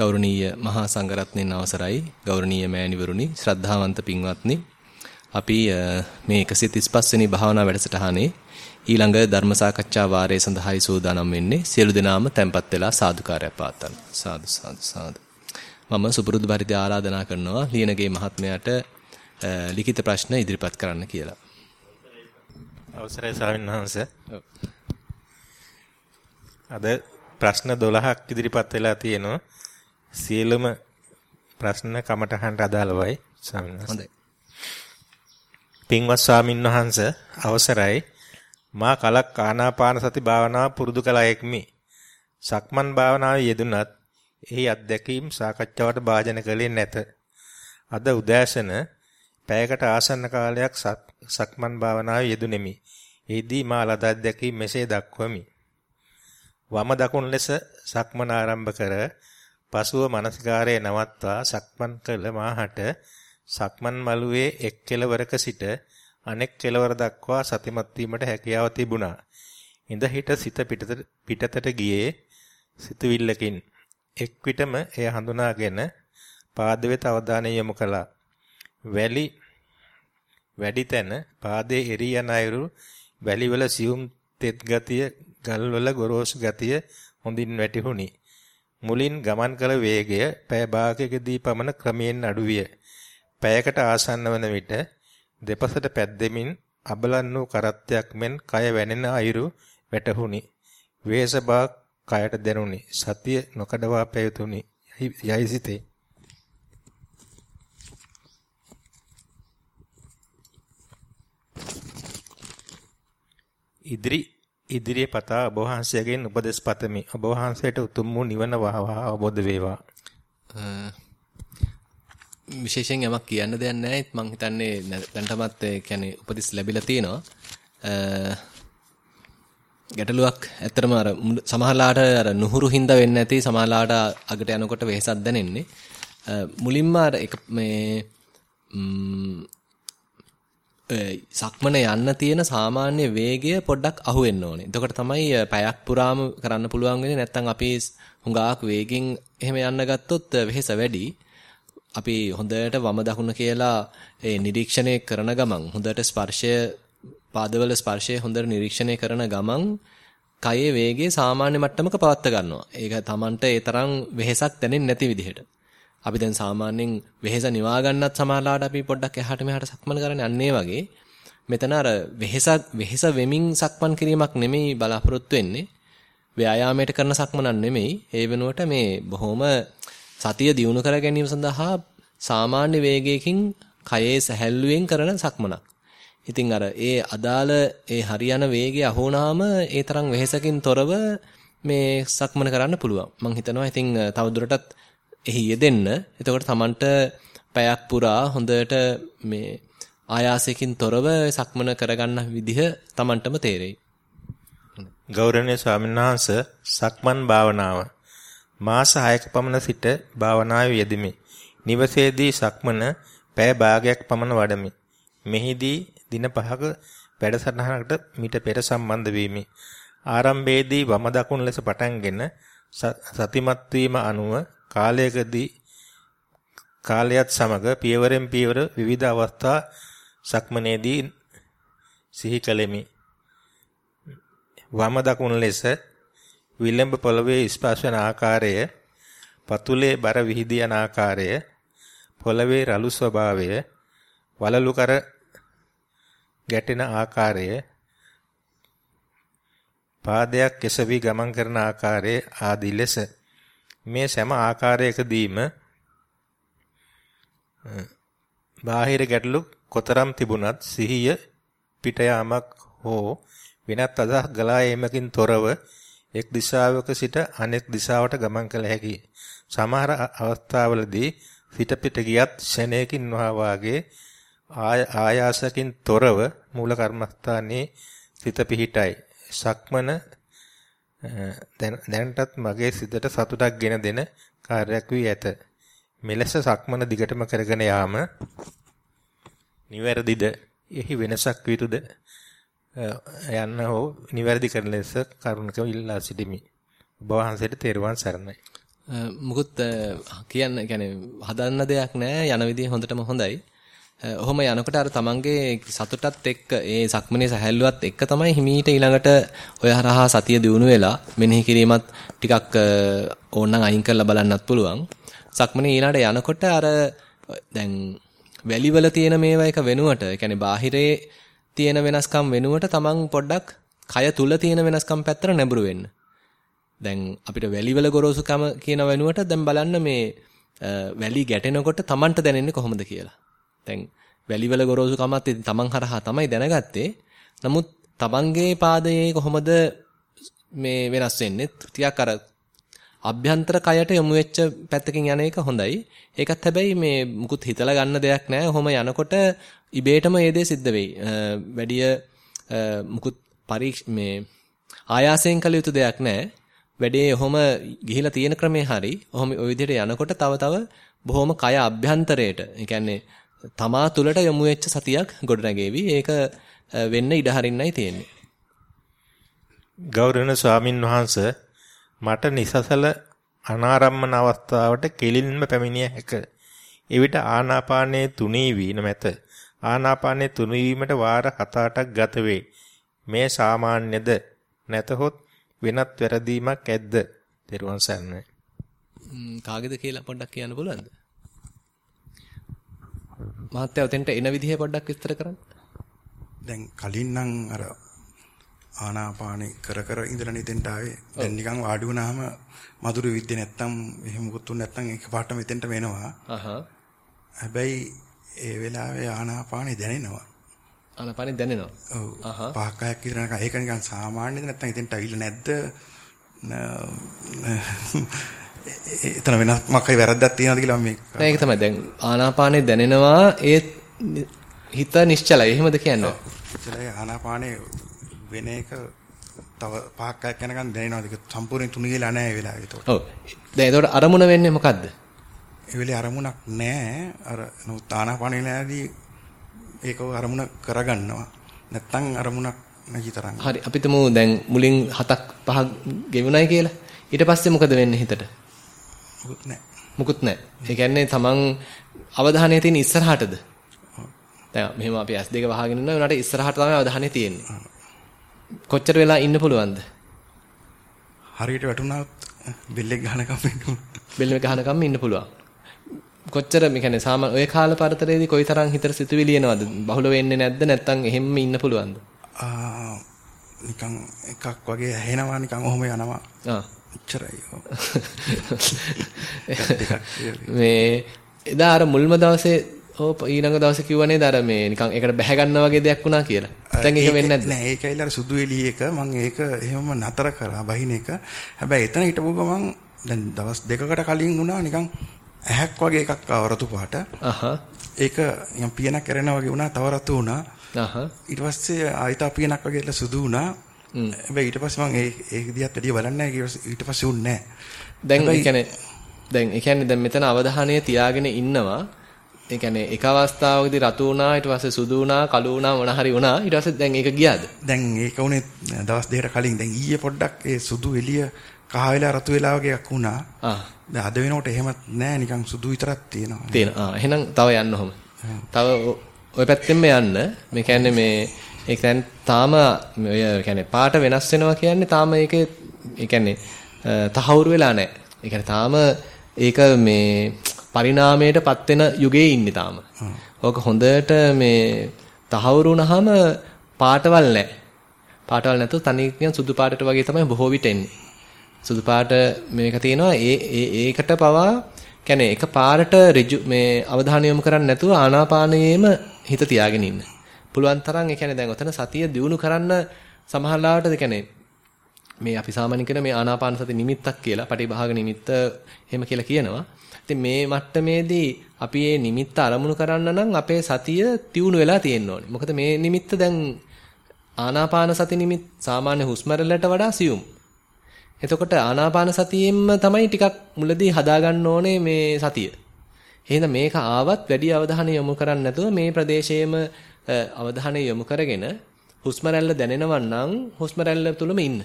ගෞරවනීය මහා සංඝරත්නයන් අවසරයි. ගෞරවනීය මෑණිවරුනි ශ්‍රද්ධාවන්ත පින්වත්නි අපි මේ 135 වෙනි භාවනා වැඩසටහනේ ඊළඟ ධර්ම සාකච්ඡා වාරය සඳහායි සූදානම් වෙන්නේ. සියලු දෙනාම tempත් වෙලා සාදුකාරය පාත්තන්න සාදු සාදු සාදු. මම සුපුරුදු පරිදි ආරාධනා කරනවා ලියනගේ මහත්මයාට ලිඛිත ප්‍රශ්න ඉදිරිපත් කරන්න කියලා. අවසරයි ස්වාමීන් වහන්සේ. අද ප්‍රශ්න 12ක් ඉදිරිපත් වෙලා තියෙනවා සියලුම ප්‍රශ්න කමටහන්ට අදාළවයි ස්වාමීන් වහන්සේ. හොඳයි. පින්වත් ස්වාමින් වහන්සේ අවසරයි මා කලක් ආනාපාන සති භාවනාව පුරුදු කළ එක්මි. සක්මන් භාවනාවේ යෙදුනත් එහි අත්දැකීම් සාකච්ඡාවට භාජන කළේ නැත. අද උදෑසන පැයකට ආසන්න කාලයක් සක්මන් භාවනාවේ යෙදුණෙමි. එෙහිදී මා ලද අත්දැකීම් මෙසේ දක්වමි. වම දකුණ ලෙස සක්මන ආරම්භ කර පසුව මානසිකාරයේ නවත්වා සක්මන් කළ මාහට සක්මන් මළුවේ එක් කෙළවරක සිට අනෙක් කෙළවර දක්වා සතිමත් වීමට හැකියාව තිබුණා. ඉඳ හිට සිත පිටතට ගියේ සිතුවිල්ලකින්. එක් විටම එය හඳුනාගෙන පාද වෙත අවධානය යොමු කළා. වැලි වැඩි තැන පාදයේ එරී යන අයුරු වැලිවල සියුම් තෙත් ගතිය ගල්වල ගොරෝසු ගතිය හොඳින් වැටහුණි. මුලින් ගමන් කළ වේගය පෑ භාගයකදී පමණ ක්‍රමයෙන් අඩුවිය. පෑයකට ආසන්න වන විට දෙපසට පැද්දෙමින් අබලන් වූ කරත්තයක් මෙන් කය වැනෙන අයුරු වැටහුණි. වේසබා කයට දැනුනි. සතිය නොකඩවා පැවතුනි. යයි සිතේ. ඉදිරි ඉදිරියේ පතා ඔබ වහන්සේගෙන් උපදෙස් පතමි. ඔබ වහන්සේට උතුම් වූ නිවන වහවා අවබෝධ වේවා. විශේෂයෙන් යමක් කියන්න දෙයක් නැහැ. මම හිතන්නේ දැන්ටමත් කියන්නේ උපදෙස් ලැබිලා තියෙනවා. ගැටලුවක් ඇත්තටම අර සමහරලාට අර නුහුරු හින්දා වෙන්නේ නැති සමහරලාට අගට යනකොට වෙහසක් දැනෙන්නේ. මුලින්ම අර මේ සක්මන යන්න තියෙන සාමාන්‍ය වේගය පොඩ්ඩක් අහු වෙන්න ඕනේ. එතකොට තමයි පැයක් පුරාම කරන්න පුළුවන් වෙන්නේ. නැත්තම් අපි හුඟාක් වේගෙන් එහෙම යන්න ගත්තොත් වෙහෙස වැඩි. අපි හොඳට වම දකුණ කියලා ඒ නිරීක්ෂණය කරන ගමන් හොඳට ස්පර්ශය පාදවල ස්පර්ශය හොඳට නිරීක්ෂණය කරන ගමන් කයේ වේගය සාමාන්‍ය මට්ටමක පවත්ත ගන්නවා. ඒක Tamanට ඒ තරම් වෙහෙසක් දැනෙන්නේ නැති විදිහට. අපි දැන් සාමාන්‍යයෙන් වෙහෙස නිවා ගන්නත් සමහරලාට අපි පොඩ්ඩක් එහාට මෙහාට සක්මන් කරන්නේ අන්නේ වගේ මෙතන අර වෙහෙසක් වෙහෙස වෙමින් සක්මන් කිරීමක් නෙමෙයි බලාපොරොත්තු වෙන්නේ ව්‍යායාමයට කරන සක්මනක් නෙමෙයි ඒ වෙනුවට මේ බොහොම සතිය දියුණු කර ගැනීම සඳහා සාමාන්‍ය වේගයකින් කයේ සැහැල්ලුවෙන් කරන සක්මනක්. ඉතින් අර ඒ අදාළ ඒ හරියන වේගය අහුණාම ඒ තරම් වෙහෙසකින් තොරව මේ සක්මන කරන්න පුළුවන්. මම හිතනවා ඉතින් තවදුරටත් එහි යෙදෙන්න. එතකොට Tamanට පැයක් පුරා හොඳට මේ ආයාසයෙන් තොරව සක්මන කරගන්න විදිහ Tamanටම තේරෙයි. ගෞරවනීය ස්වාමීන් වහන්සේ සක්මන් භාවනාව මාස 6ක පමණ සිට භාවනාවේ යෙදෙමි. නිවසේදී සක්මන පැය භාගයක් පමණ වඩමි. මෙහිදී දින 5ක වැඩසටහනකට මිට පෙර සම්බන්ධ වීමි. ආරම්භයේදී වම දකුණු ලෙස පටන්ගෙන සතිමත් වීම අනුව කාලයකදී කාලයත් සමග පියවරෙන් පියවර විවිධ අවස්ථා සක්මනේදී සිහි කළෙමි. වම දකුණ ලෙස විලම්භ පොළවේ ස්පර්ශ වන ආකාරය, පතුලේ බර විහිදී යන ආකාරය, පොළවේ රළු ස්වභාවය, වලලු කර ගැටෙන ආකාරය, පාදයක් එසවි ගමන් කරන ආකාරය ආදී ලෙස මේ සෑම ආකාරයකදීම බාහිර ගැටලු කොතරම් තිබුණත් සිහිය පිට යාමක් හෝ වෙනත් අදහස් ගලා යෑමකින් තොරව එක් දිශාවක සිට අනෙක් දිශාවට ගමන් කළ හැකියි. සමහර අවස්ථාවලදී සිත පිට ගියත් ෂණයකින් වාගේ ආයාසකින් තොරව මූල කර්මස්ථානයේ සිත පිහිටයි. සක්මන දැනටත් මගේ සිතට සතුටක් ගෙන දෙන කාර්යයක් වී ඇත. මෙලෙස සක්මන දිගටම කරගෙන යාම නිවැරදිද? එහි වෙනසක් විතුද? යන්න හෝ නිවැරදි කරන ලෙස කරුණකව ඉල්ලා සිටිමි. ඔබ වහන්සේට තෙරුවන් සරණයි. මුකුත් කියන්න කියන්නේ හදන්න දෙයක් නැහැ යන විදිය හොඳටම හොඳයි. ඔහොම යනකොට අර තමන්ගේ සතුටත් එක්ක ඒ සක්මනේ සැහැල්ලුවත් එක්ක තමයි හිමීට ඊළඟට ඔය හරහා සතිය දිනු වෙලා මෙනෙහි කිරීමත් ටිකක් ඕනනම් අයින් කරලා බලන්නත් පුළුවන්. සක්මනේ ඊළඟට යනකොට අර දැන් වැලිවල තියෙන මේවා එක වෙනුවට, ඒ කියන්නේ බාහිරේ තියෙන වෙනස්කම් වෙනුවට තමන් පොඩ්ඩක් කය තුල තියෙන වෙනස්කම් පැත්තට නැඹුරු වෙන්න. දැන් අපිට වැලිවල ගොරෝසුකම කියන වෙනුවට දැන් බලන්න මේ වැලි ගැටෙනකොට Tamanට දැනෙන්නේ කොහොමද කියලා. දැන් වැලිවල ගොරෝසුකමත් තමන් හරහා තමයි දැනගත්තේ. නමුත් තමන්ගේ පාදයේ කොහොමද මේ වෙනස් වෙන්නේ? ටිකක් අර අභ්‍යන්තර කයට යොමු වෙච්ච පැත්තකින් යන එක හොඳයි. ඒකත් හැබැයි මේ මුකුත් හිතලා ගන්න දෙයක් නෑ. ඔහොම යනකොට ඉබේටම ඒ දේ සිද්ධ වෙයි. වැඩිය මුකුත් පරීක්ෂ මේ ආයාසයෙන් කළ යුතු දෙයක් නෑ. වැඩේ ඔහොම ගිහිලා තියෙන ක්‍රමේ හරි ඔහොම ওই විදිහට යනකොට තව තව බොහොම කය අභ්‍යන්තරයට ඒ කියන්නේ තමා තුළට යොමු වෙච්ච සතියක් ගොඩනැගෙවි. ඒක වෙන්න ඉඩ හරින්නයි තියෙන්නේ. ගෞරවනීය ස්වාමින් වහන්සේ මට නිසසල අනාරම්මන අවස්ථාවට කෙලින්ම පැමිණිය හැක. එවිට ආනාපානයේ තුනී වීම මැත. ආනාපානයේ තුනී වීමට වාර 7-8ක් ගත වේ. මේ සාමාන්‍යද නැතහොත් වෙනත් වැරදීමක් ඇද්ද? දරුවන් සන්නේ. කාගේද කියලා පොඩ්ඩක් කියන්න පුළුවන්ද? මහත්තයා උතෙන්ට එන විදිහ පොඩ්ඩක් විස්තර කරන්න. දැන් කලින් නම් අර ආනාපානේ කර කර ඉඳලා නිතෙන්ට ආවේ. දැන් නිකන් වාඩි වුණාම මధుර විද්‍ය නැත්තම් එහෙම මුකුත් තුන් නැත්තම් එකපාරට මෙතෙන්ට වෙනවා. අහහ. හැබැයි ඒ වෙලාවේ ආනාපානේ දැනෙනවා. ආනාපානේ දැනෙනවා. ඔව්. පහක් හයක් විතර නිකන් ඒක නිකන් සාමාන්‍යද නැත්තම් ඉතින්ට අවිල්ල නැද්ද? එතන වෙනස් මොකක්යි වැරද්දක් තියෙනවද කියලා මේ නෑ ඒක තමයි. දැන් ආනාපානේ දැනෙනවා ඒ හිත නිශ්චලයි. එහෙමද කියන්නේ? නිශ්චලයි. ආනාපානේ වෙන එක තව පහක් හයක් යනකම් දැනෙනවද? ඒක සම්පූර්ණයෙන් තුනී වෙලා නැහැ ඒ වෙලාවේ ඒතකොට ඔව්. දැන් ඒතකොට අරමුණ වෙන්නේ මොකද්ද? ඒ වෙලේ අරමුණක් නැහැ. අර නමුත් ආනාපානේ නෑදී ඒක අරමුණ කරගන්නවා. නැත්තම් අරමුණක් නැති තරම්. හරි. අපි තුමු දැන් මුලින් හතක් පහක් ගෙවුණයි කියලා. ඊට පස්සේ මොකද වෙන්නේ හිතට මුකුත් නැහැ. මුකුත් නැහැ. ඒ කියන්නේ තමන් අවධානය තියෙන ඉස්සරහටද? දැන් මෙහෙම අපි S2 වහගෙන ඉන්නවා උනාට ඉස්සරහට තමයි අවධානය තියෙන්නේ. කොච්චර වෙලා ඉන්න පුළුවන්ද? හරියට වැටුණාත් බෙල් එක ගහනකම් ඉන්න බෙල් එක ගහනකම් ඉන්න පුළුවන්. කොච්චර මේ කියන්නේ සාමාන්‍ය ඔය කාල පරතරයේදී කොයිතරම් හිතට සිතුවිලි එනවද? බහුල වෙන්නේ නැද්ද? නැත්නම් එහෙම්ම ඉන්න පුළුවන්ද? ආ නිකන් එකක් වගේ ඇහෙනවා නිකන් ඔහොම යනවා. ආ එච්චරයි. මේ එදා අර මුල්ම දවසේ ඕ ඊළඟ දවසේ කිව්වා නේද අර මේ නිකන් ඒකට බැහැ ගන්නා වගේ දෙයක් වුණා කියලා. දැන් ඒක වෙන්නේ නැද්ද? නෑ ඒකයිල අර සුදු එළිය එක මම ඒක එහෙමම නතර කරා බහින එක. හැබැයි එතන හිටපු ගමන් දැන් දවස් දෙකකට කලින් වුණා නිකන් ඇහැක් වගේ එකක් ආව රතු පාට. අහහ. ඒක නිකන් පියනක් කරනවා වගේ වුණා තව රතු වුණා. අහහ. ඊට පස්සේ ආයිත පියනක් වගේ සුදු වුණා. හැබැයි ඊට පස්සේ මම ඒ ඒක දිහාත් වැඩිය බලන්නේ නැහැ ඊට පස්සේ උන්නේ නැහැ. දැන් ඒ කියන්නේ දැන් ඒ කියන්නේ දැන් මෙතන අවධානය තියාගෙන ඉන්නවා. ඒ කියන්නේ එක අවස්ථාවකදී රතු වුණා ඊට පස්සේ සුදු වුණා කළු වුණා මොන හරි වුණා ඊට පස්සේ දැන් ඒක ගියාද? දැන් ඒක උනේ දවස් දෙකකට කලින් දැන් ඊයේ පොඩ්ඩක් ඒ සුදු එළිය කහ වෙලා රතු වෙලා වගේ එකක් වුණා. ආ. දැන් අද වෙනකොට එහෙමත් නෑ නිකන් සුදු විතරක් තියෙනවා. තියෙනවා. ආ එහෙනම් තව යන්න ඔහම. තව ওই පැත්තෙන්ම යන්න. මේ කියන්නේ මේ ඒ කියන්නේ තාම ඔය කියන්නේ පාට වෙනස් වෙනවා කියන්නේ තාම ඒකේ ඒ කියන්නේ තහවුරු වෙලා නැහැ. ඒ කියන්නේ තාම ඒක මේ පරිණාමයටපත් වෙන යුගයේ ඉන්නේ තාම. ඕක හොඳට මේ තහවුරු වුණාම පාටවල් නැහැ. පාටවල් නැතුව තනියෙන් සුදු පාටට වගේ තමයි බොහෝ විට එන්නේ. සුදු පාට මේක තියෙනවා ඒ ඒකට පවා කියන්නේ එක පාරට මේ අවධානය යොමු කරන්නේ නැතුව ආනාපානයේම හිත තියාගෙන ඉන්න. පුළුවන් තරම් ඒ කියන්නේ දැන් ඔතන සතිය දිනු කරන්න සමහරලාට ඒ කියන්නේ මේ අපි සාමාන්‍යයෙන් කියන මේ ආනාපාන සති නිමිත්තක් කියලා පටිභාග නිමිත්ත එහෙම කියලා කියනවා. ඉතින් මේ මට්ටමේදී අපි මේ නිමිත්ත අරමුණු කරන්න නම් අපේ සතිය තියුණු වෙලා තියෙන්න ඕනේ. මොකද මේ නිමිත්ත දැන් ආනාපාන සති නිමිත් සාමාන්‍ය හුස්ම වඩා සියුම්. එතකොට ආනාපාන සතියෙම තමයි ටිකක් මුලදී හදාගන්න ඕනේ මේ සතිය. එහෙනම් මේක ආවත් වැඩි අවධානය යොමු කරන්නේ නැතුව මේ ප්‍රදේශයේම අවධානය යොමු කරගෙන හුස්ම රැල්ල දැනෙනවන් නම් හුස්ම රැල්ල තුලම ඉන්න.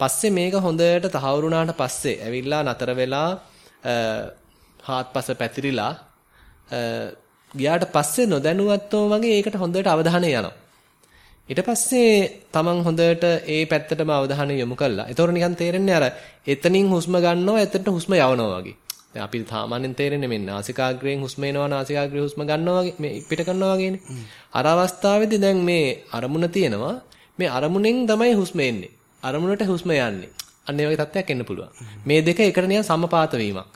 පස්සේ මේක හොඳට තහවුරුනාට පස්සේ ඇවිල්ලා නතර වෙලා හාත්පස පැතිරිලා ගියාට පස්සේ නොදැනුවත්වම වගේ ඒකට හොඳට අවධානය යනවා. ඊට පස්සේ තමන් හොඳට ඒ පැත්තටම අවධානය යොමු කළා. ඒතකොට නිකන් තේරෙන්නේ අර එතනින් හුස්ම ගන්නවා එතනට හුස්ම යවනවා වගේ. දැන් අපි සාමාන්‍යයෙන් තේරෙන්නේ මේ නාසිකාග්‍රයෙන් හුස්ම එනවා නාසිකාග්‍රේ හුස්ම ගන්නවා වගේ මේ පිට කරනවා වගේනේ. අර අවස්ථාවේදී දැන් මේ අරමුණ තියෙනවා. මේ අරමුණෙන් තමයි හුස්ම එන්නේ. අරමුණට හුස්ම යන්නේ. අන්න ඒ වගේ තත්ත්වයක් එන්න පුළුවන්. මේ දෙක එකට නිකන් සමපාත වීමක්.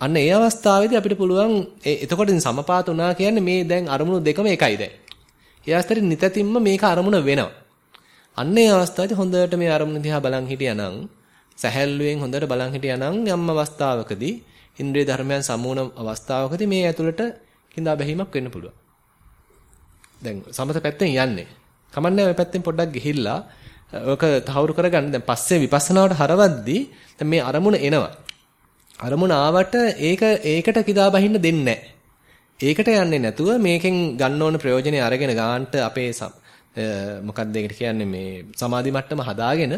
අන්න ඒ අවස්ථාවේදී අපිට පුළුවන් එතකොට සමපාත වුණා කියන්නේ මේ දැන් අරමුණු දෙකම එකයි දැන්. ඒ අවස්ථාවේ නිතතිම්ම මේක අරමුණ වෙනවා. අන්න ඒ අවස්ථාවේදී හොඳට මේ අරමුණ දිහා බලන් හිටියානම් සැහැල්ලුවෙන් හොඳට බලන් හිටියානම් යම් අවස්ථාවකදී ඉන්ද්‍රිය ධර්මයන් සමූණ අවස්ථාවකදී මේ ඇතුළට කිඳා බැහිමක් වෙන්න පුළුවන්. දැන් සමත පැත්තෙන් යන්නේ. කමන්නේ ඔය පැත්තෙන් පොඩ්ඩක් ගිහිල්ලා ඔක තහවුරු කරගන්න. දැන් පස්සේ විපස්සනාවට හරවද්දී දැන් මේ අරමුණ එනවා. අරමුණ ආවට ඒක ඒකට කිදා බහින්න දෙන්නේ ඒකට යන්නේ නැතුව මේකෙන් ගන්න ඕන ප්‍රයෝජනෙ අරගෙන ගන්නට අපේ මොකක්ද ඒකට කියන්නේ මේ සමාධි මට්ටම හදාගෙන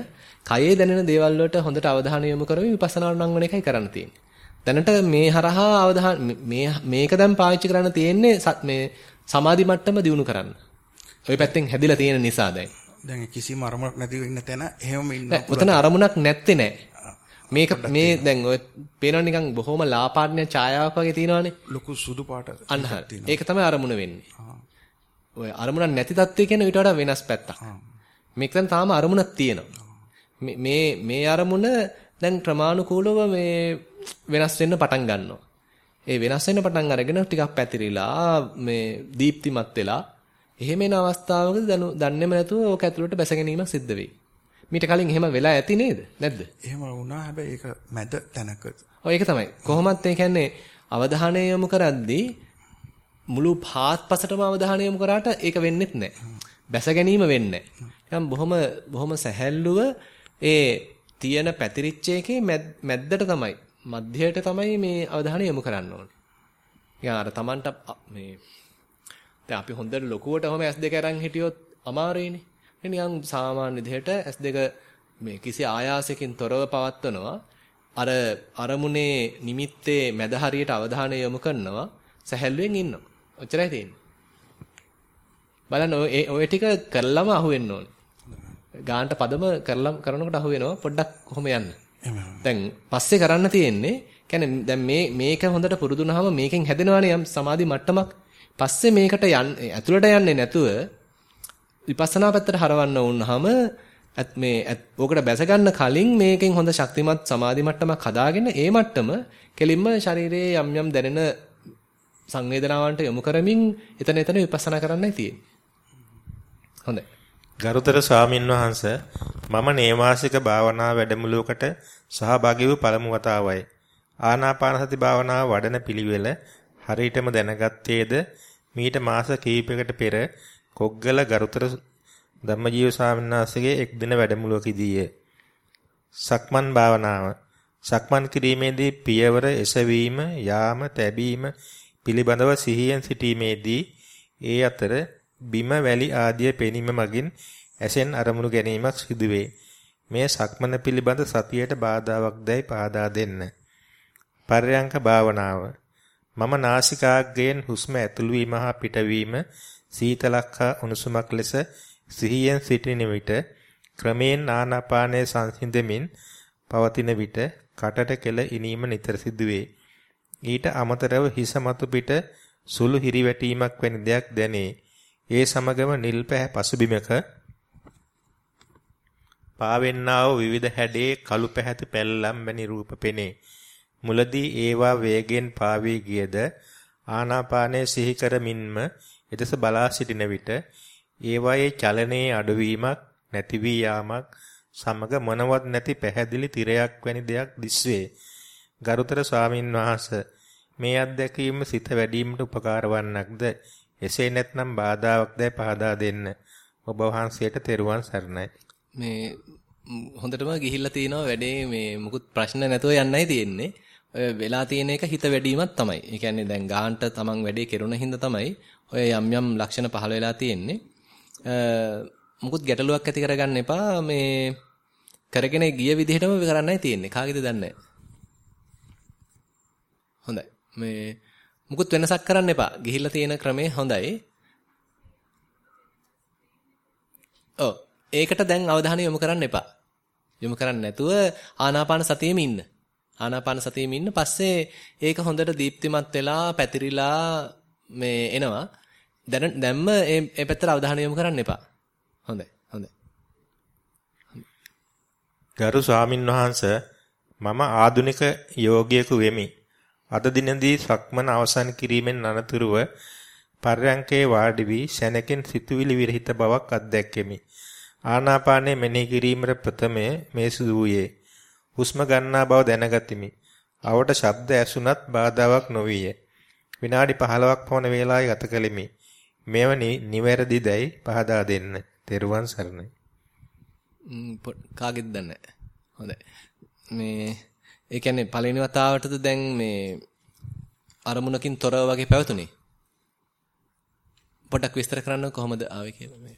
කයේ දැනෙන දේවල් වලට හොඳට අවධානය යොමු කරමින් විපස්සනාවට නම් වෙන එකයි කරන්න තියෙන්නේ. දැනට මේ හරහා අවධාන මේ මේක දැන් පාවිච්චි කරන්න තියෙන්නේ මේ සමාධි මට්ටම දිනු කරන්න. ওই පැත්තෙන් හැදිලා තියෙන නිසා දැන්. දැන් කිසිම අරමුණක් නැතිව ඉන්න තැන එහෙම ඉන්න. ඔතන අරමුණක් නැත්තේ නෑ. මේක මේ දැන් ඔය පේනවා නිකන් බොහොම ලාපාඩ්‍ය ඡායාවක් වගේ තියෙනවානේ. ලොකු සුදු පාට. අන්න ඒක තමයි අරමුණ වෙන්නේ. ඔය අරමුණක් නැති තත්ත්වය කියන්නේ ඊට වඩා වෙනස් පැත්තක්. මේක දැන් තාම අරමුණක් තියෙනවා. මේ මේ අරමුණ දැන් ක්‍රමානුකූලව මේ වෙනස් වෙන්න පටන් ගන්නවා. ඒ වෙනස් වෙන්න පටන් අරගෙන ටිකක් පැතිරිලා මේ දීප්තිමත් වෙලා එහෙම එන අවස්ථාවකදී දනු දන්නේම නැතුව ඕක ඇතුළට බැස ගැනීමක් සිද්ධ වෙයි. මීට කලින් එහෙම වෙලා ඇති නේද? නැද්ද? එහෙම වුණා හැබැයි ඒක මැද තැනක. ඔය ඒක තමයි. කොහොමත් ඒ කියන්නේ අවධානය යොමු කරද්දී මුළු පාත්පසටම අවධානය යොමු කරාට ඒක වෙන්නේත් නැහැ. බැස ගැනීම වෙන්නේ නැහැ. බොහොම බොහොම සැහැල්ලුව ඒ තියෙන පැතිරිච්ච එකේ මැද්දට තමයි මධ්‍යයට තමයි මේ අවධානය යොමු කරන්න ඕනේ. නිකන් අර Tamanට මේ දැන් අපි හොඳට ලොකුවට ඔහම S2 අරන් හිටියොත් අමාරුයිනේ. නිකන් සාමාන්‍ය විදිහට S2 මේ කිසි ආයාසයකින් තොරව පවත්වනවා. අර අරමුණේ නිමිත්තේ මැද හරියට අවධානය යොමු කරනවා. සැහැල්ලුවෙන් ඉන්නවා. ඔච්චරයි තියෙන්නේ. බලන්න ඔය ඔය ටික කරලම අහුවෙන්න ඕනේ. ගානට පදම කරලා කරනකොට අහු වෙනවා පොඩ්ඩක් කොහොම යන්න. දැන් පස්සේ කරන්න තියෙන්නේ කියන්නේ දැන් මේ මේක හොඳට පුරුදුනහම මේකෙන් හැදෙනවානේ යම් සමාධි මට්ටමක්. පස්සේ මේකට යන්න ඇතුළට යන්නේ නැතුව විපස්සනා පැත්තට හරවන්න වුණාම මේ ඕකට බැස ගන්න කලින් මේකෙන් හොඳ ශක්තිමත් සමාධි මට්ටමක් හදාගෙන ඒ මට්ටම කෙලින්ම ශරීරයේ යම් යම් දැනෙන සංවේදනාවන්ට යොමු කරමින් එතන එතන විපස්සනා කරන්නයි තියෙන්නේ. හොඳයි. ගරුතර ස්වාමින් වහන්ස මම නේවාසික භාවනා වැඩමුළුවකට සහභාගී වූ පළමු වතාවයි. ආනාපාන සති භාවනාව වඩන පිළිවෙල හරියටම දැනගත්තේද මීට මාස කිහිපයකට පෙර කොග්ගල ගරුතර ධම්මජීව ස්වාමීන් වහන්සේගේ එක් දින වැඩමුළුවකදීය. සක්මන් භාවනාව සක්මන් කිරීමේදී පියවර එසවීම යාම තැබීම පිළිබඳව සිහියෙන් සිටීමේදී ඒ අතර බිම වැලි ආදිය පෙනීම මගින් ඇසෙන් අරමුණු ගැනීමක් සිදුවේ. මේ සක්මන පිළිබඳ සතියට බාධාවක් දැයි පහදා දෙන්න. පර්යංක භාවනාව. මම නාසිකාග්‍රයෙන් හුස්ම ඇතුළු වීම හා පිටවීම සීතලක් හා උණුසුමක් ලෙස සිහියෙන් සිටින විට ක්‍රමයෙන් ආනාපානය සංසිඳෙමින් පවතින විට කටට කෙල ඉනීම නිතර සිදුවේ. ඊට අමතරව හිස මතු පිට සුළු හිරිවැටීමක් වැනි දෙයක් දැනේ. ඒ සමගම නිල් පැහැ පසුබිමක පාවෙන්නා වූ විවිධ හැඩේ කළු පැහැති පැල්ලම් වැනි රූප පෙනේ. මුලදී ඒවා වේගෙන් පාවී ගියද ආනාපානය සිහි කරමින්ම එදෙස බලා සිටින විට ඒවායේ චලනයේ අඩුවීමක් නැති වී යාමක් සමග මොනවත් නැති පැහැදිලි තිරයක් වැනි දෙයක් දිස්වේ. ගරුතර ස්වාමින් වහන්සේ මේ අත්දැකීම සිත වැඩිවීමට උපකාර වන්නක්ද එසේ නැත්නම් බාධාවක් දැයි පහදා දෙන්න. ඔබ වහන්සේට තෙරුවන් සරණයි. මේ හොඳටම ගිහිල්ලා තිනවා වැඩේ මේ මුකුත් ප්‍රශ්න නැතුව යන්නයි තියෙන්නේ. ඔය වෙලා තියෙන එක හිත වැඩිවීමක් තමයි. ඒ කියන්නේ දැන් ගාහන්ට තමන් වැඩේ කෙරුණ හින්දා තමයි ඔය යම් යම් ලක්ෂණ පහළ වෙලා තියෙන්නේ. මුකුත් ගැටලුවක් ඇති කරගන්න එපා. මේ කරගෙන ගිය විදිහටම කරන්නයි තියෙන්නේ. කාගෙද දන්නේ හොඳයි. මේ මුකුත් වෙනසක් කරන්න එපා. ගිහිල්ලා තියෙන ක්‍රමේ හොඳයි. ඔව්. ඒකට දැන් අවධානය යොමු කරන්න එපා. යොමු කරන්නේ නැතුව ආනාපාන සතියෙම ඉන්න. ආනාපාන සතියෙම ඉන්න පස්සේ ඒක හොඳට දීප්තිමත් වෙලා පැතිරිලා මේ එනවා. දැන් දැම්ම මේ මේ පැත්තට අවධානය යොමු කරන්න එපා. හොඳයි. හොඳයි. ගරු ස්වාමින්වහන්සේ මම ආදුනික යෝගියෙකු වෙමි. අද දිනදී සක්මන අවසන් කිරීමෙන් අනතුරුව පර්යංකේ වාඩි වී සැනකින් සිතුවිලි විරහිත බවක් අත්දැක්කෙමි. ආනාපානය මෙනෙහි කිරීමට ප්‍රථමයේ මේ සිදු වූයේ. හුස්ම ගන්නා බව දැනගතිමි. අවට ශබ්ද ඇසුණත් බාධාවක් නොවිය. විනාඩි 15ක් පමණ වේලාවක් ගත කළෙමි. මෙවැනි නිවැරදි දැයි පහදා දෙන්න. තෙරුවන් සරණයි. කාගෙද දන්නේ හොඳයි. මේ ඒ කියන්නේ පළවෙනි වතාවටද දැන් මේ අරමුණකින් තොරව වගේ පැවතුනේ. පොඩක් විස්තර කරන්න කොහොමද ආවේ කියලා මේ.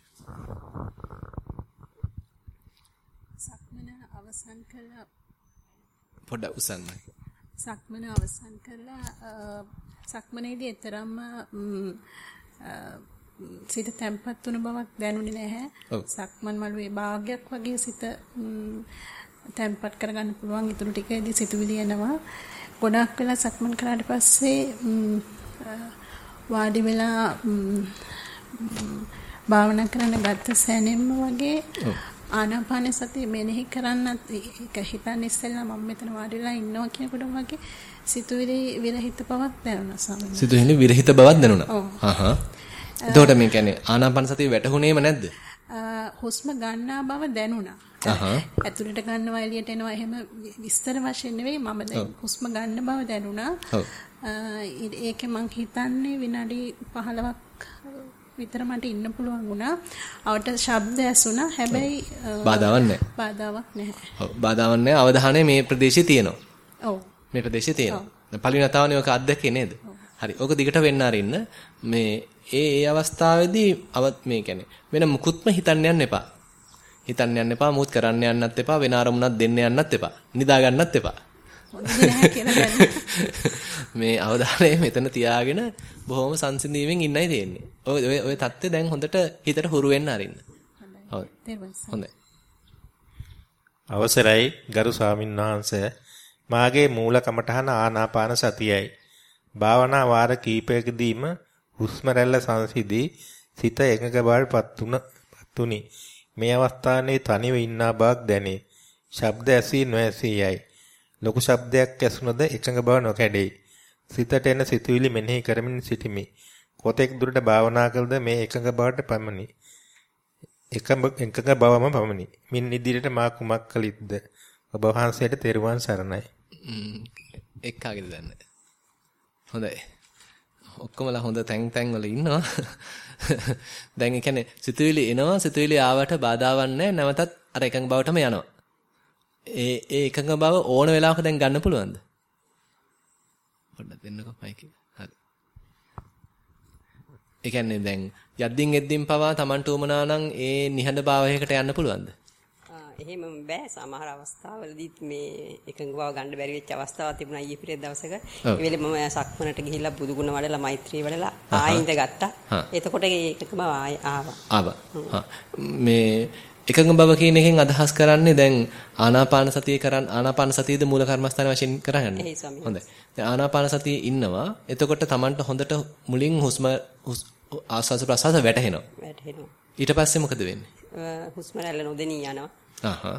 අවසන් කළා පොඩ්ඩක් උසන්න. සක්මන අවසන් කළා සක්මනේදී එතරම්ම සිත තැම්පත් වුණ බවක් දැනුනේ නැහැ. සක්මන් මළුවේ භාගයක් වගේ සිත තැම්පත් කරගන්න පුළුවන් ඊටු ටිකේදී සිතුවිලි එනවා. ගොඩක් වෙලා සක්මන් කරාට පස්සේ වාඩි වෙලා භාවනා කරන්න ගත්ත සැනෙම්ම වගේ ආනාපාන සතිය මෙනෙහි කරන්නත් ඒක හිතන්න ඉස්සෙල්ලා මම මෙතන වාඩිලා ඉන්නවා කියනකොට වගේ සිතුවිලි විරහිත බවක් දැනුණා සමහරවිට. සිතුවිලි විරහිත බවක් දැනුණා. හහ. එතකොට මේ කියන්නේ ආනාපාන සතිය වැටහුනේම නැද්ද? හුස්ම ගන්නා බව දැනුණා. ඇතුළට ගන්නවා එළියට එනවා එහෙම විස්තර වශයෙන් නෙවෙයි මම දැන් හුස්ම ගන්න බව දැනුණා. ඒකේ මං හිතන්නේ විනාඩි 15ක් විතර මට ඉන්න පුළුවන් වුණා. අවට ශබ්ද ඇසුණා. හැබැයි බාධාවක් නැහැ. බාධාවක් නැහැ. ඔව් බාධාවක් නැහැ. අවධානය මේ ප්‍රදේශයේ තියෙනවා. ඔව්. මේ ප්‍රදේශයේ තියෙනවා. පළවෙනි වතාවනේ ඔක අත්දැකේ නේද? හරි. ඔක දිගට වෙන්න අරින්න. මේ ඒ ඒ අවස්ථාවේදී අවත් මේ කියන්නේ වෙන මුකුත්ම හිතන්න යන්න එපා. හිතන්න යන්න එපා, මුත් කරන්න යන්නත් එපා, වෙන අරමුණක් දෙන්න යන්නත් එපා. නිදා ගන්නත් එපා. මේ අවධානය මෙතන තියාගෙන බොහොම සංසිඳීමෙන් ඉන්නයි තියෙන්නේ. ඔය ඔය ඔය தත්ත්වය දැන් හොඳට හිතට හුරු වෙන්න අරින්න. හොඳයි. අවසරයි ගරු ස්වාමින්වහන්සේ මාගේ මූල කමඨහන ආනාපාන සතියයි. භාවනා වාර කීපයකදීම හුස්ම රැල්ල සංසිදී සිත එකඟ බවටපත් තුන තුනි. මේ අවස්ථාවේ තනිව ඉන්නා බවක් දැනේ. ශබ්ද ඇසී නොඇසී යයි. ලොකු ශබ්දයක් ඇසුනද එකඟ බව නොකැඩේ. සිතට එන සිතුවිලි මෙනෙහි කරමින් සිටිමි. කොතෙක් දුරට භාවනා කළද මේ එකඟ බවට පමණි. එකඟ එකඟ බවම පමණි. මින් ඉදිරියට මා කුමක් කළිත්ද? ඔබ වහන්සේට තෙරුවන් සරණයි. එක්කාගෙද දන්න. හොඳයි. ඔක්කොමලා හොඳ තැන් තැන් වල ඉන්නවා. දැන් ඒ කියන්නේ සිතුවිලි එනවා සිතුවිලි ආවට බාධාවක් නැහැ නැවතත් අර එකඟ බවටම යනවා. ඒ ඒ එකඟ බව ඕන වෙලාවක දැන් ගන්න පුළුවන්ද? පොඩ්ඩක් දෙන්නකෝ මයික් එක. හරි. ඒ කියන්නේ දැන් යද්දින් එද්දින් පවා Tamanට උමනා නම් ඒ නිහඬ භාවයකට යන්න පුළුවන්ද? එහෙම බෑ සමහර අවස්ථාවලදීත් මේ එකඟ බව ගන්න බැරි වෙච්ච අවස්ථාවක් තිබුණා ඊයේ පිරේ දවසක. ඒ වෙලේ මම සක්මනට ගිහිල්ලා බුදුගුණ වඩලා මෛත්‍රී වඩලා ආයින්ද ගත්තා. එතකොට ඒකක බව ආවා. ආවා. මේ එකඟ බව කියන එකෙන් අදහස් කරන්නේ දැන් ආනාපාන සතිය කරන් ආනාපාන සතියද මූල කර්මස්ථාන වශයෙන් කරගන්නේ. හොඳයි. දැන් ආනාපාන සතියේ ඉන්නවා. එතකොට Tamanට හොඳට මුලින් හුස්ම ආස්වාස ප්‍රසආස වැටහෙනවා. වැටහෙනවා. ඊට පස්සේ මොකද වෙන්නේ? හුස්ම රැල්ල නොදෙනී යනවා.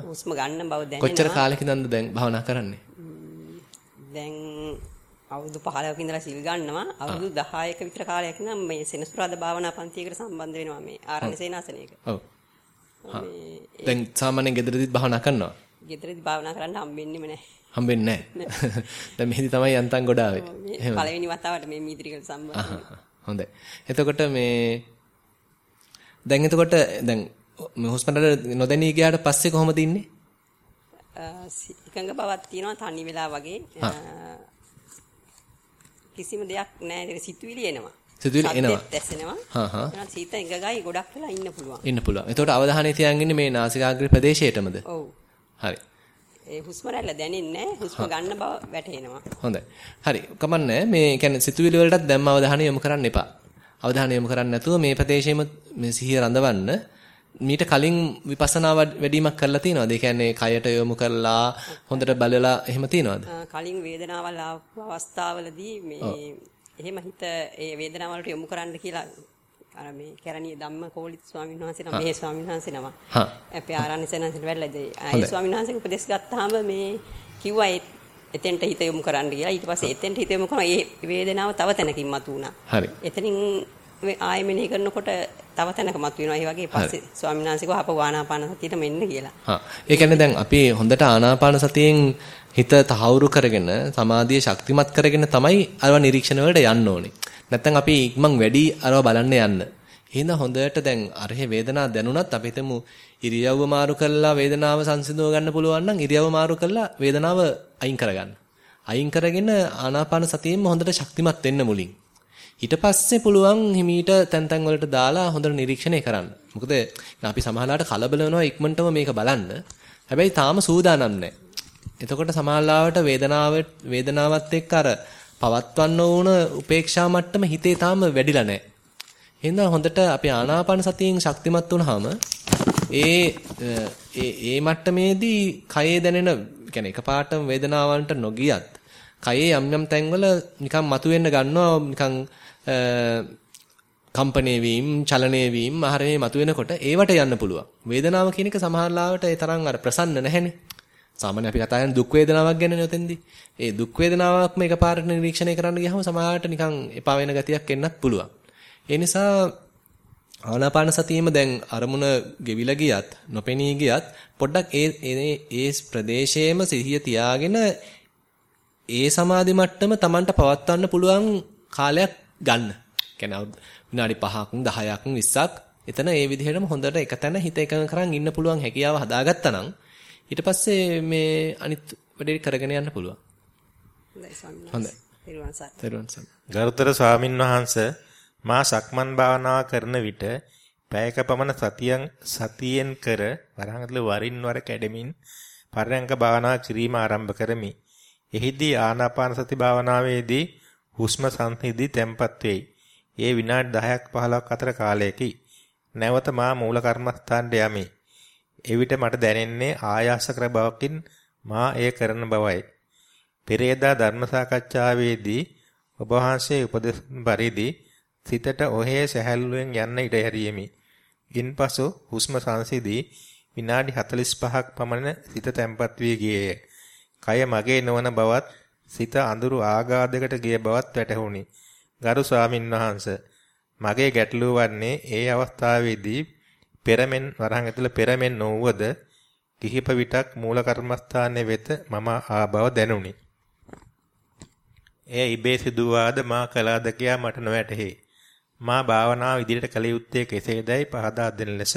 හුස්ම ගන්න බව දැනෙනවා. කොච්චර කාලෙකින්ද දැන් භාවනා කරන්නේ? දැන් අවුරුදු 15ක ඉඳලා සිල් ගන්නවා. අවුරුදු 10ක විතර කාලයක් ඉඳන් මේ සෙනසුරාදා භාවනා පන්තියකට සම්බන්ධ වෙනවා මේ ආරණ්‍ය සේනාසනයක. ඔව්. දැන් සාමාන්‍යයෙන් ගෙදරදිත් භාවනා කරනවා. ගෙදරදි භාවනා කරන්න හම්බෙන්නෙම නැහැ. හම්බෙන්නේ නැහැ. දැන් මෙහිදී තමයි යන්තම් ගොඩාවේ. එහෙම. පළවෙනි වතාවට මේ මීත්‍රිකල් සම්බන්ධ හොඳයි. එතකොට මේ දැන් එතකොට දැන් හොස්පිටල් නොදැනී ගියාට පස්සේ කොහොමද ඉන්නේ? එකඟ බවක් තියෙනවා තනි වෙලා වගේ. කිසිම දෙයක් නැහැ සිතුවිලි එනවා. සිතුවිලි එනවා. ඇසෙනවා. හා හා. එහෙනම් සීත එකගයි ගොඩක් වෙලා ඉන්න පුළුවන්. ඉන්න පුළුවන්. එතකොට අවධානය තියන් ඉන්නේ මේ නාසිකාග්‍රේ ප්‍රදේශයටමද? ඔව්. හරි. ඒ හුස්ම රැල්ල දැනෙන්නේ හුස්ම ගන්න බව වැටහෙනවා. හොඳයි. හරි. කමන්නේ මේ කියන්නේ සිතුවිලි වලටත් දැම්ම අවධානය යොමු කරන්න එපා. අවධානය යොමු කරන්නේ නැතුව මේ ප්‍රදේශයේම මේ සිහිය රඳවන්න මීට කලින් විපස්සනා වැඩිමක් කරලා තියෙනවද? ඒ කියන්නේ කයට යොමු කරලා හොඳට බලලා එහෙම තියෙනවද? කලින් වේදනාවල් අවස්ථාවලදී මේ එහෙම හිත ඒ වේදනාවලට යොමු කරන්න කියලා අර මේ කැරණිය ධම්ම කෝලිත ස්වාමීන් වහන්සේ නම මේ ස්වාමීන් වහන්සේ නම. හා. අපේ ආරණ්‍ය සෙනසෙන් වැල්ලද ඒ ස්වාමීන් වහන්සේගේ උපදෙස් ගත්තාම මේ කිව්වා එතෙන්ට හිත යොමු කරන්න කියලා. ඊට පස්සේ එතෙන්ට හිත යොමු කරනවා ඒ වේදනාව තව තැනකින් මතුවුණා. හරි. එතනින් ආයෙ මෙනෙහි කරනකොට තව තැනක මතුවෙනවා. ඒ වගේ පස්සේ ස්වාමීන් වහන්සේ කිව්වා අප ආනාපාන සතියට මෙන්න කියලා. හා. ඒ කියන්නේ දැන් අපි හොඳට ආනාපාන සතියෙන් හිත තහවුරු කරගෙන සමාධිය ශක්තිමත් කරගෙන තමයි අරව නිරීක්ෂණ වලට යන්න ඕනේ. නැත්තම් අපි ඉක්මන් වැඩි අරව බලන්න යන්න. එහෙනම් හොඳට දැන් අරහේ වේදනාව දැනුණත් අපි හිතමු ඉරියව්ව මාරු කළා වේදනාව සංසිඳව ගන්න පුළුවන් නම් ඉරියව්ව මාරු කළා වේදනාව අයින් කරගන්න. අයින් කරගෙන ආනාපාන සතියෙම හොඳට ශක්තිමත් වෙන්න මුලින්. ඊට පස්සේ පුළුවන් හිමීට තැන් තැන් වලට දාලා හොඳට නිරීක්ෂණය කරන්න. මොකද අපි සමහරලාට කලබල වෙනවා ඉක්මනටම මේක බලන්න. හැබැයි තාම සූදානම් නැහැ. එතකොට සමහරලාවට වේදනාව වේදනාවත් එක්ක අර පවත්වන්න ඕන උපේක්ෂා මට්ටම හිතේ තාම වැඩිලා නැහැ. එහෙනම් හොඳට අපි ආනාපාන සතියෙන් ශක්තිමත් වුනහම ඒ ඒ ඒ මට්ටමේදී කයේ දැනෙන කියන්නේ එකපාරටම වේදනාවන්ට නොගියත් කයේ යම් යම් තැන්වල නිකන් මතුවෙන්න ගන්නවා නිකන් කම්පණය වීම, චලනය වීම, ආහාරයේ මතුවෙනකොට ඒවට යන්න පුළුවන්. වේදනාව කියන එක සමහරලාවට ඒ තරම් අර ප්‍රසන්න නැහැනේ. සාමාන්‍ය අපි කතා කරන දුක් වේදනාවක් ගැනනේ ඔතෙන්දී. ඒ දුක් වේදනාවක්ම එකපාරට නිරීක්ෂණය කරන්න ගියහම සමහරට නිකන් එපා වෙන ගතියක් එන්නත් පුළුවන්. ඒ නිසා ආනාපාන සතියෙම දැන් අරමුණ ගෙවිලා ගියත් නොපෙනී ගියත් පොඩ්ඩක් ඒ ඒ ප්‍රදේශයේම සිහිය තියාගෙන ඒ සමාධි මට්ටම Tamanට පවත්වන්න පුළුවන් කාලයක් ගන්න. කියන්නේ විනාඩි 5ක් 10ක් 20ක් එතන ඒ විදිහටම හොඳට එකතැන හිත එකඟ කරන් ඉන්න පුළුවන් හැකියාව හදාගත්තා නම් ඊට පස්සේ මේ අනිත් වැඩේ කරගෙන යන්න පුළුවන්. හොඳයි. හොඳයි. ගරුතර ස්වාමින් වහන්සේ මා සක්මන් භාවනාව කරන විට පැයක පමණ සතියෙන් සතියෙන් කර වරහන් වරින් වර කැඩෙමින් පරයන්ක භාවනා කිරීම ආරම්භ කරමි. එහිදී ආනාපාන සති භාවනාවේදී හුස්ම සංහිදී තැම්පත් වෙයි. ඒ විනාඩි 10ක් 15ක් අතර කාලයකි. නැවත මා මූල කර්මස්ථානට යමි. එවිට මට දැනෙන්නේ ආයාස කර බවකින් මා එය කරන බවයි. පෙරේදා ධර්ම සාකච්ඡාවේදී ඔබ වහන්සේ උපදෙස් පරිදි සිතට ඔහේ සැහැල්ලුවෙන් යන්න ඉඩ හැරියෙමි. ඉන්පසු හුස්ම සංසිදී විනාඩි 45ක් පමණ සිත තැම්පත් වී ගියේය. කය මගේ නොවන බවත් සිත අඳුරු ආගාධයකට ගිය බවත් වැටහුණි. ගරු ස්වාමින් වහන්සේ මගේ ගැටලුව වන්නේ ඒ අවස්ථාවේදී පෙරමෙන් වරහන් ඇතුළ පෙරමෙන් නොවුවද කිහිප විටක් මූල කර්මස්ථානයේ වෙත මම ආ බව දැනුනි. එය ඉබේ සිදුවාද මා කළාද කියා මට නොවැටහේ. මා භාවනාව ඉදිරියට කළ යුත්තේ කෙසේදයි පහදා දෙන ලෙස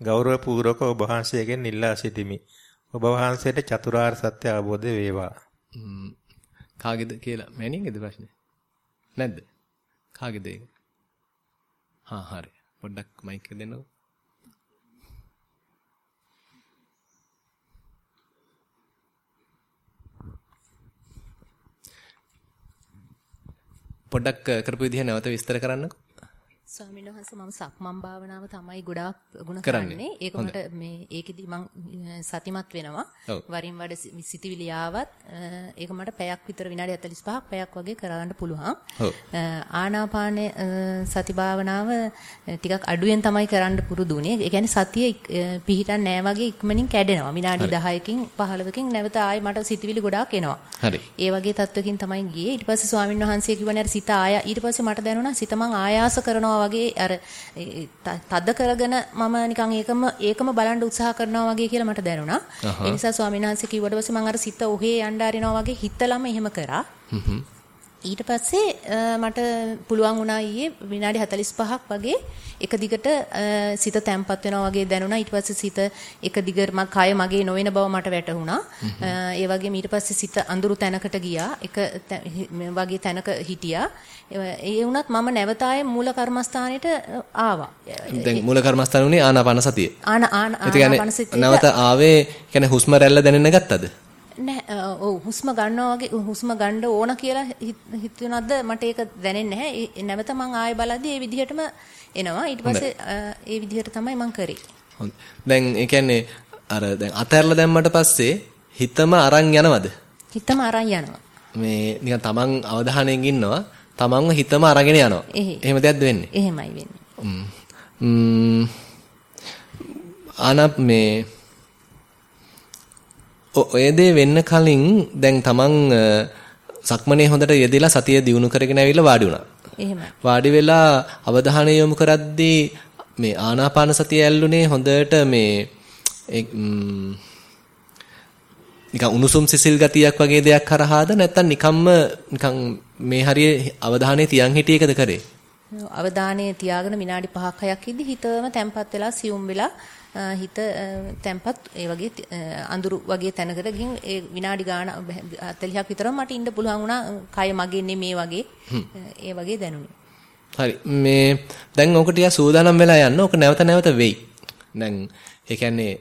ගෞරවපූර්වක ඔබ වහන්සේගෙන් ඉල්ලා සිටිමි. ඔබ වහන්සේට චතුරාර්ය සත්‍ය අවබෝධ වේවා. කාගේද කියලා මෑණියන්ගේද ප්‍රශ්නේ? නැද්ද? කාගේද ඒක? හා හරි. පොඩ්ඩක් මයික් එක දෙන්නකෝ. පොඩ්ඩක් කරපු විදිහ නැවත විස්තර කරන්නකෝ. ස්වාමීන් වහන්සේ මම සක්මන් භාවනාව තමයි ගොඩාක් ගුණ කරන්නේ. ඒක මට මේ ඒකෙදි මං සතිමත් වෙනවා. වරින් වඩ සිතිවිලි ආවත් ඒක මට පැයක් විතර විනාඩි 45ක් පැයක් වගේ කරගන්න පුළුවන්. ආනාපාන සති භාවනාව ටිකක් අඩුවෙන් තමයි කරන්න පුරුදු වුනේ. ඒ කියන්නේ සතිය පිහිටන් නෑ වගේ ඉක්මනින් කැඩෙනවා. විනාඩි 10කින් 15කින් නැවත ආයෙ මට සිතිවිලි ගොඩාක් එනවා. හරි. ඒ වගේ තත්වකින් තමයි ගියේ. ඊට පස්සේ ස්වාමීන් වහන්සේ කිව්වනේ අර සිත ආය ඊට පස්සේ මට දැනුණා සිත මං ආයාස කරනවා වගේ අර තද කරගෙන මම නිකන් ඒකම ඒකම බලන්න උත්සාහ කරනවා වගේ කියලා මට දැනුණා. ඒ නිසා ස්වාමීන් වහන්සේ කිව්වට පස්සේ මම අර සිත ඔහේ යන්න ආරිනවා වගේ හිතලම එහෙම කරා. ඊට පස්සේ මට පුළුවන් වුණා ඊයේ විනාඩි 45ක් වගේ එක දිගට සිත තැම්පත් වෙනවා වගේ දැනුණා. ඊට පස්සේ සිත එක දිගට මම කය මගේ නොවන බව මට වැටහුණා. ඒ වගේම ඊට පස්සේ සිත අඳුරු තැනකට ගියා. එක වගේ තැනක හිටියා. ඒ වුණත් මම නැවත ආයේ මූල කර්මස්ථානෙට ආවා. දැන් මූල කර්මස්ථාන උනේ ආනාපාන සතිය. ආන ආනාපාන සතිය. නැවත ආවේ කියන්නේ හුස්ම රැල්ල දැනෙන්න ගත්තද? නෑ ඔව් හුස්ම ගන්නවා වගේ හුස්ම ගන්න ඕන කියලා හිතුණාද මට ඒක දැනෙන්නේ නැහැ. නැවත මං ආයෙ බලද්දි ඒ විදිහටම එනවා. ඊට පස්සේ ඒ විදිහට තමයි මං කරේ. දැන් ඒ කියන්නේ අර දැන් අතහැරලා දැම්මට පස්සේ හිතම අරන් යනවද? හිතම අරන් යනවා. මේ නිකන් තමන් අවධානයෙන් ඉන්නවා. තමන්ව හිතම අරගෙන යනවා. එහෙම දෙයක්ද වෙන්නේ? එහෙමයි වෙන්නේ. ම්ම් ආනප් මේ ඔය දේ වෙන්න කලින් දැන් තමන් සක්මනේ හොඳට යෙදিলা සතිය දිනු කරගෙන ඇවිල්ලා වාඩි වුණා. එහෙමයි. වාඩි වෙලා අවධානය යොමු කරද්දී මේ ආනාපාන සතිය ඇල්ලුනේ හොඳට මේ නිකන් උණුසුම් සිසිල් ගතියක් වගේ දෙයක් කරහාද නැත්නම් නිකම්ම නිකන් මේ හරිය අවධානය තියන් හිටියේකද කරේ? අවධානය තියාගෙන විනාඩි 5ක් 6ක් ඉදි හිතම තැම්පත් වෙලා සියුම් වෙලා හිත තැම්පත් ඒ වගේ අඳුරු වගේ තැනකට ගිහින් ඒ විනාඩි ගාන 40ක් විතර මට ඉන්න පුළුවන් වුණා කය මගේ නෙමේ වගේ ඒ වගේ දැනුනේ. හරි මේ දැන් ඕක ටික සූදානම් වෙලා යන්න ඕක නැවත නැවත වෙයි. දැන් ඒ කියන්නේ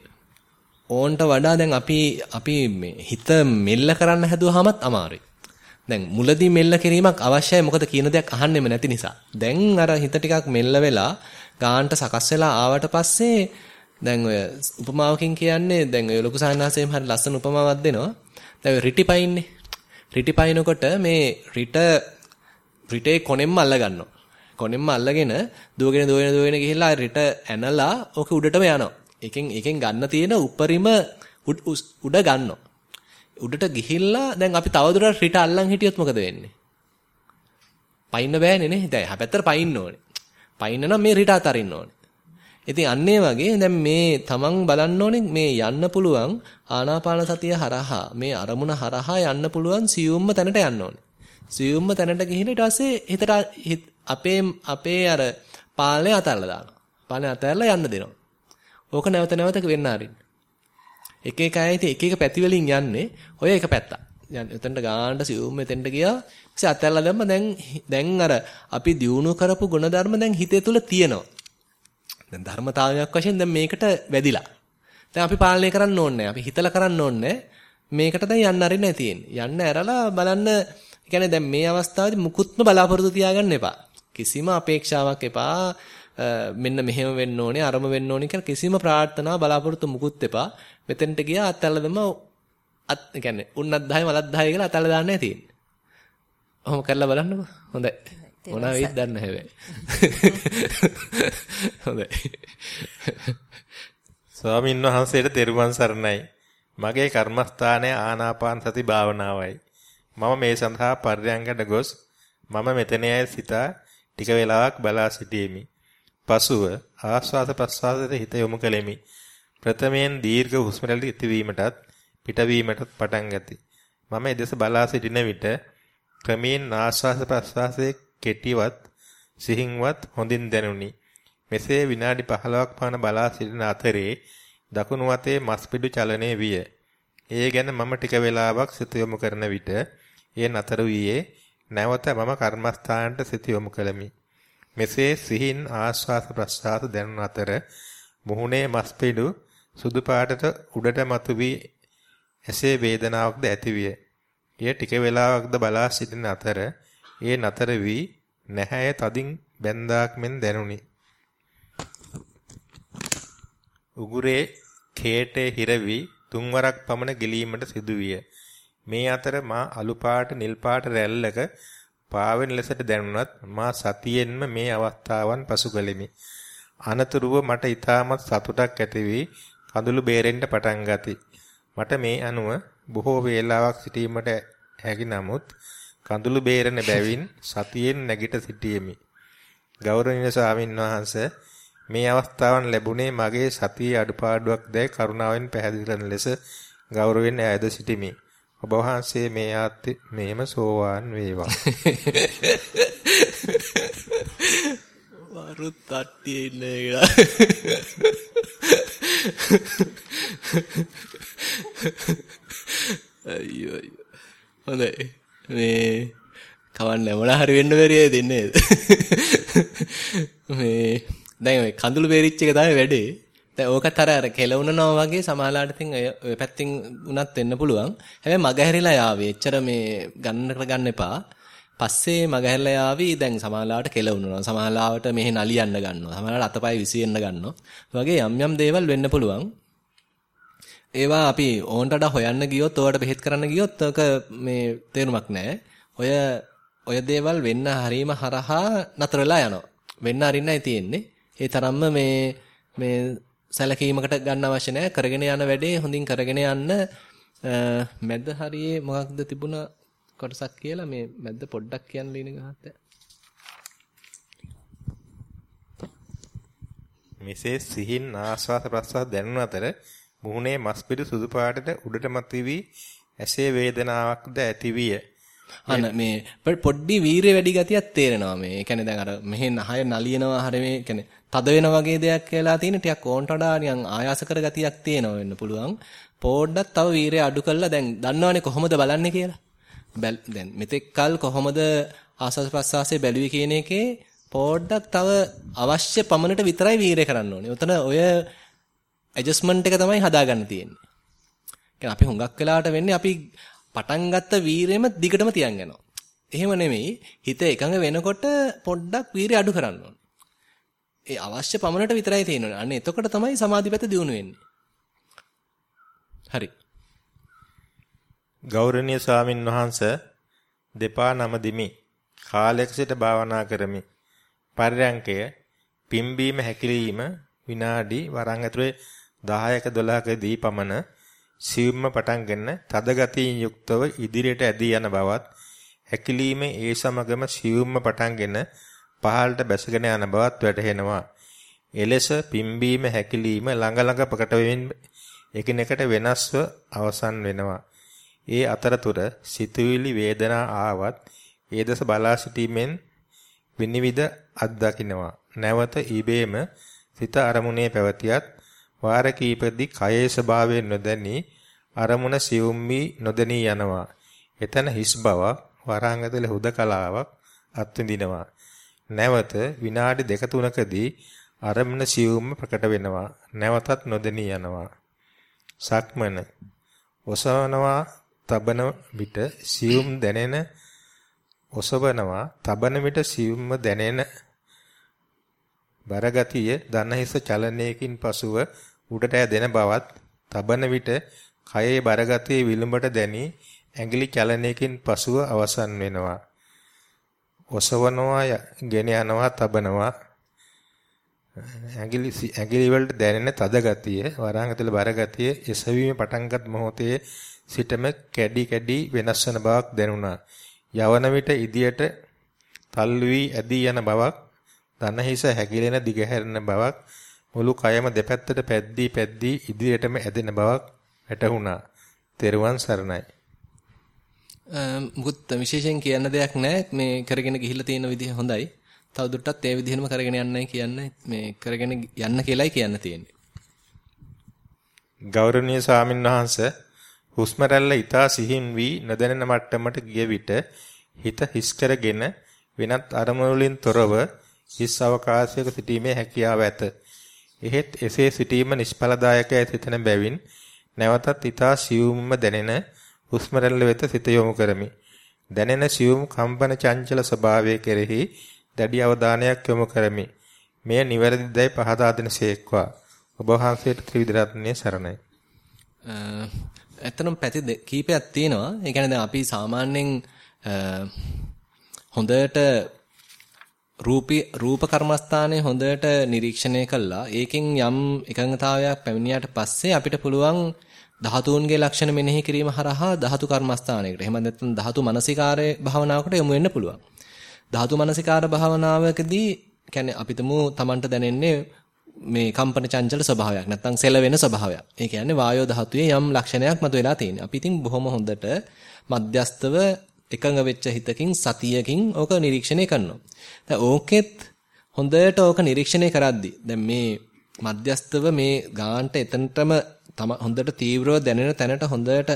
ඕන්ට වඩා දැන් අපි අපි මේ හිත මෙල්ල කරන්න හැදුවාමත් අමාරුයි. දැන් මුලදී මෙල්ල කිරීමක් අවශ්‍යයි මොකද කියන දෙයක් අහන්නෙම නැති නිසා. දැන් අර හිත ටිකක් මෙල්ල වෙලා ගාන්ට සකස් වෙලා ආවට පස්සේ දැන් ඔය උපමාවකින් කියන්නේ දැන් ඔය ලොකු සාහනාසයෙන් හරි ලස්සන උපමාවක් දෙනවා. දැන් ඔය රිටි පයින්නේ. රිටි පයින්නකොට මේ රිට රිටේ කොනෙන්ම අල්ල ගන්නවා. කොනෙන්ම අල්ලගෙන දුවගෙන දුවගෙන දුවගෙන ගිහිල්ලා රිට ඇනලා ඕක උඩටම යනවා. එකෙන් එකෙන් ගන්න තියෙන උපරිම උඩ ගන්නවා. උඩට ගිහිල්ලා දැන් අපි තවදුරටත් රිට අල්ලන් හිටියොත් මොකද වෙන්නේ? පයින්න බෑනේ නේ. දැන් හැපැත්තට පයින්න ඕනේ. පයින්න නම් මේ රිට අතරින්න ඕනේ. ඉතින් අන්න වගේ දැන් මේ තමන් බලන්න ඕනේ මේ යන්න පුළුවන් ආනාපාන සතිය හරහා මේ අරමුණ හරහා යන්න පුළුවන් සියුම්ම තැනට යන්න ඕනේ. සියුම්ම තැනට ගිහින් ඊට පස්සේ හිතට අපේ අපේ අර පාලනය අතල්ලා දානවා. පාලනය අතල්ලා යන්න දෙනවා. ඕක නැවත නැවත වෙන්න ආරින්න. එක එක අය ඉතින් එක එක පැති වලින් යන්නේ ඔය එක පැත්තක්. යන්න එතනට ගානට සිවුම් මෙතෙන්ට ගියා. ඊපස්සේ අතල්ලා දැම්ම දැන් දැන් අර අපි දියුණු කරපු ගුණධර්ම දැන් හිතේ තුල තියෙනවා. දැන් ධර්මතාවයක් වශයෙන් දැන් මේකට වැදිලා. දැන් අපි පාලනය කරන්න ඕනේ අපි හිතලා කරන්න ඕනේ මේකට දැන් යන්න අරින්නයි තියෙන්නේ. යන්න ඇරලා බලන්න කියන්නේ දැන් මේ අවස්ථාවේදී මුකුත්ම බලාපොරොත්තු තියාගන්න එපා. කිසිම අපේක්ෂාවක් එපා. මෙන්න මෙහෙම වෙන්න ඕනේ අරම වෙන්න ඕනේ කියලා කිසිම ප්‍රාර්ථනා බලාපොරොත්තු මුකුත් එපා. මෙතෙන්ට ගියා අත්හැරලා දැම්ම අත් කියන්නේ උන්නත් 10 මලත් 10 කියලා අතල්ලා දාන්නයි තියෙන්නේ. ඔහොම කරලා බලන්නකෝ. හොඳයි. මොනවා වෙයිද දන්නේ හැබැයි. හොඳයි. ස්වාමීන් වහන්සේට තෙරුවන් සරණයි. මගේ කර්මස්ථානය ආනාපාන සති භාවනාවයි. මම මේ සඳහා පර්යංගකට ගොස් මම මෙතනයි සිතා ටික වේලාවක් බලා සිටීමි. පසුව ආස්වාද ප්‍රස්වාදයට හිත යොමු කෙලෙමි. ප්‍රථමයෙන් දීර්ඝ හුස්ම රැලි ඉතිවීමටත් පිටවීමටත් පටන් ගති. මම එදෙස බලා සිටින විට ක්‍රමයෙන් ආස්වාද ප්‍රස්වාසයේ කෙටිවත් සිහින්වත් හොඳින් දැනුනි. මෙසේ විනාඩි 15ක් පමණ බලා සිටින අතරේ දකුණු අතේ මස්පිඩු චලනය විය. ඒ ගැන මම ටික වේලාවක් සිත යොමු කරන විට එය නතර වූයේ නැවත මම කර්මස්ථානට සිත යොමු කළමි. මෙසේ සිහින් ආශ්වාස ප්‍රශ්වාස දැනුන අතර මුහුණේ මස්පිඩු සුදු පාටට උඩට මතුවී එසේ වේදනාවක්ද ඇතිවිය. එය ටික වේලාවක්ද බලා සිටින අතර ඒ නතර වී නැහැය තදින් බැන්දාක් මෙන් දැනුනි. උගුරේ කේටේ හිරවි තුන්වරක් පමණ ගිලීමට සිදුවිය. මේ අතර මා අලු පාට නිල් පාට රැල්ලක පාවෙන ලෙසට දැනුණත් මා සතියෙන්ම මේ අවස්ථාවන් පසු කළෙමි. අනතුරුව මට ඊටමත් සතුටක් ඇති වී කඳුළු බේරෙන්න පටන් ගති. මට මේ අනුව බොහෝ වේලාවක් සිටීමට හැකි නමුත් කඳුළු බේරෙන බැවින් සතියෙන් නැගිට සිටියෙමි. ගෞරවනීය ස්වාමින් වහන්සේ මේ අවස්ථාවන් ලැබුණේ මගේ සතියේ අඩුපාඩුවක් දැයි කරුණාවෙන් පැහැදිලි කරන ලෙස ගෞරවයෙන් ඈද සිටිමි. ඔබ වහන්සේ මේ ආත්මේ මේම සෝවාන් වේවා. වරුත් තට්ටියේ ඉන්නේ කියලා. අයියෝ අයියෝ. හොඳයි. මේ කවන්න මොන හරි වෙන්න බැරියයි දෙන්නේ. මේ දැන් ඔය කඳුළු බේරිච්ච එක තමයි වැඩේ. දැන් ඕකත් අර අර කෙලවුනනවා වගේ සමාලාට ඉතින් ඔය පැත්තෙන් උනත් වෙන්න පුළුවන්. හැබැයි මගහැරිලා යාවේ. එච්චර මේ ගන්න ගන්න එපා. පස්සේ මගහැරලා යාවි දැන් සමාලාවට කෙලවුනනවා. සමාලාවට මෙහෙ නලියන්න ගන්නවා. සමාලාවට අතපය විසියෙන්න ගන්නවා. වගේ යම් යම් දේවල් වෙන්න පුළුවන්. ඒවා අපි ඕන්ට වඩා හොයන්න ගියොත් ඕවට බෙහෙත් කරන්න ගියොත් ඔක මේ තේරුමක් නැහැ. ඔය ඔය දේවල් වෙන්න හරීම හරහා නතර වෙලා යනවා. වෙන්න අරින්නයි තියෙන්නේ. ඒ තරම්ම මේ මේ සැලකීමකට ගන්න අවශ්‍ය නැහැ. කරගෙන යන වැඩේ හොඳින් කරගෙන යන්න මැද හරියේ මොකක්ද තිබුණ කොටසක් කියලා මේ මැද පොඩ්ඩක් කියන්න ලින ගහත්ත. මෙසේ සිහින් ආස්වාද ප්‍රසවාස දැනුන අතර මුහුණේ මස් පිඩු සුදු පාටට උඩට මතුවී ඇසේ වේදනාවක්ද ඇතිවිය. අන්න මේ පොඩ්ඩි වීරිය වැඩි ගතියක් තේරෙනවා මේ. ඒ කියන්නේ දැන් අර මෙහෙන් අහය නලියනවා හර මේ කියන්නේ තද වෙන වගේ දෙයක් කියලා තියෙන ටිකක් ඕන්ට වඩා නිකන් ආයාස කර ගතියක් තියෙනවා වෙන්න පුළුවන්. පොඩ්ඩක් තව වීරිය අඩු කරලා දැන් දන්නවනේ කොහොමද බලන්නේ කියලා. දැන් මෙතෙක් කල් කොහොමද ආසස් ප්‍රසවාසයේ බැලුවේ කියන එකේ පොඩ්ඩක් තව අවශ්‍ය පමණට විතරයි වීරිය කරන්න ඕනේ. උතන ඔය ඇඩ්ජස්ට්මන්ට් එක තමයි හදාගන්න තියෙන්නේ. කියන්නේ අපි හුඟක් වෙලාවට වෙන්නේ අපි පටන් ගත්ත වීරෙම දිගටම තියන් යනවා. එහෙම නෙමෙයි හිත එකඟ වෙනකොට පොඩ්ඩක් වීරිය අඩු කරන්න ඕනේ. ඒ අවශ්‍ය පමණට විතරයි තියෙන්නේ. අන්න එතකොට තමයි සමාධිපත දියුණු වෙන්නේ. හරි. ගෞරවනීය ස්වාමින් වහන්සේ දෙපා නමදිමි. කාලයක සිට භාවනා කරමි. පරියංකය පිම්බීම හැකිලිම විනාඩි වරන් ඇතුලේ 10ක 12කදී පමණ සියුම්ම පටන්ගෙන තද ගතියින් යුක්තව ඉදිරියට ඇදී යන බවත් හැකිලීමේ ඒ සමගම සියුම්ම පටන්ගෙන පහළට බැසගෙන යන බවත් වැටහෙනවා. එලෙස පිම්බීම හැකිලීම ළඟ ළඟ ප්‍රකට වෙමින් එකිනෙකට වෙනස්ව අවසන් වෙනවා. ඒ අතරතුර සිතුවිලි වේදනා ආවත් ඒ දෙස බලා සිටීමෙන් විනිවිද අත්දකින්නවා. නැවත ඊබේම සිත අරමුණේ පැවතියත් වාර කීපෙදී කයේ ස්වභාවය නොදැනී අරමුණ සියුම් වී නොදැනී යනවා. එතන හිස් බවක් වරහන් හුදකලාවක් අත්විඳිනවා. නැවත විනාඩි දෙක තුනකදී අරමුණ සියුම්ම ප්‍රකට වෙනවා. නැවතත් නොදැනී යනවා. සක්මන ඔසවනවා තබන විට සියුම් දැනෙන ඔසවනවා තබන විට සියුම්ම දැනෙන බරගතිය දනහිස චලනයකින් පසුව උඩට ඇදෙන බවත් තබන විට කයේ බරගතිය විලුඹට දැනි ඇඟිලි චලනයකින් පසුව අවසන් වෙනවා. ඔසවනවා ගෙන යනවා තබනවා ඇඟිලි ඇඟිලි වලට දැනෙන තද ගතිය වරහන් ඇතුළේ බර ගතිය එසවීම පටන්ගත් මොහොතේ සිටම කැඩි කැඩි වෙනස් වන බවක් දැනුණා. යවන විට ඉදියට තල්ලු වී ඇදී යන බවක් දනහිස හැකිලෙන දිගහැරෙන බවක් මුළු කයම දෙපැත්තට පැද්දී පැද්දී ඉදිරියටම ඇදෙන බවක් වැටහුණා. තෙරුවන් සරණයි. මුකුත් විශේෂයෙන් කියන්න දෙයක් නැහැ. මේ කරගෙන ගිහිල්ලා තියෙන විදිහ හොඳයි. තවදුරටත් ඒ විදිහම කරගෙන යන්නයි කියන්නේ මේ කරගෙන යන්න කියලායි කියන්න තියෙන්නේ. ගෞරවනීය ස්වාමින්වහන්සේ හුස්ම රැල්ල ඊතා සිහින් වී නොදැනෙන මට්ටමට ගිය විට හිත හිස් කරගෙන වෙනත් අරමුණු වලින් තොරව හිස් අවකාශයක සිටීමේ හැකියාව ඇත. එහෙත් එසේ සිටීම නිෂ්ඵලදායකයි සිතන බැවින් නැවතත් ඊතා සියුම්ම දැනෙන හුස්ම රැල්ල වෙත සිත යොමු කරමි. දැනෙන සියුම් කම්පන චංචල ස්වභාවය කෙරෙහි දැඩි අවධානයක් යොමු කරමි. මෙය නිවැරදිදයි පහදා දෙනසේක්වා. ඔබ වහන්සේට ත්‍රිවිධ රත්නයේ සරණයි. ඇත්තනම් පැති කීපයක් තියෙනවා. ඒ කියන්නේ දැන් අපි සාමාන්‍යයෙන් හොඳට රූපී රූප කර්මස්ථානයේ හොඳට නිරීක්ෂණය කළා. ඒකෙන් යම් එකඟතාවයක් පැමිණියාට පස්සේ අපිට පුළුවන් ධාතුන්ගේ ලක්ෂණ මෙනෙහි කිරීම හරහා ධාතු කර්මස්ථානයකට. එහෙම නැත්නම් ධාතු මනසිකාරයේ භාවනාවකට යොමු වෙන්න පුළුවන්. ධාතු මනසිකාර භාවනාවකදී කියන්නේ අපිටම Tamanට දැනෙන්නේ මේ කම්පන චංචල ස්වභාවයක් නැත්නම් සෙලවෙන ස්වභාවයක්. ඒ කියන්නේ වායෝ ධාතුවේ යම් ලක්ෂණයක් මතුවලා තියෙනවා. අපි ඉතින් බොහොම හොඳට මධ්‍යස්තව එකඟ වෙච්ච හිතකින් සතියකින් ඕක නිරීක්ෂණය කරනවා. දැන් ඕකෙත් හොඳට ඕක නිරීක්ෂණය කරද්දි දැන් මේ මධ්‍යස්තව මේ ගාන්ට එතනටම තම හොඳට තීව්‍රව දැනෙන තැනට හොඳට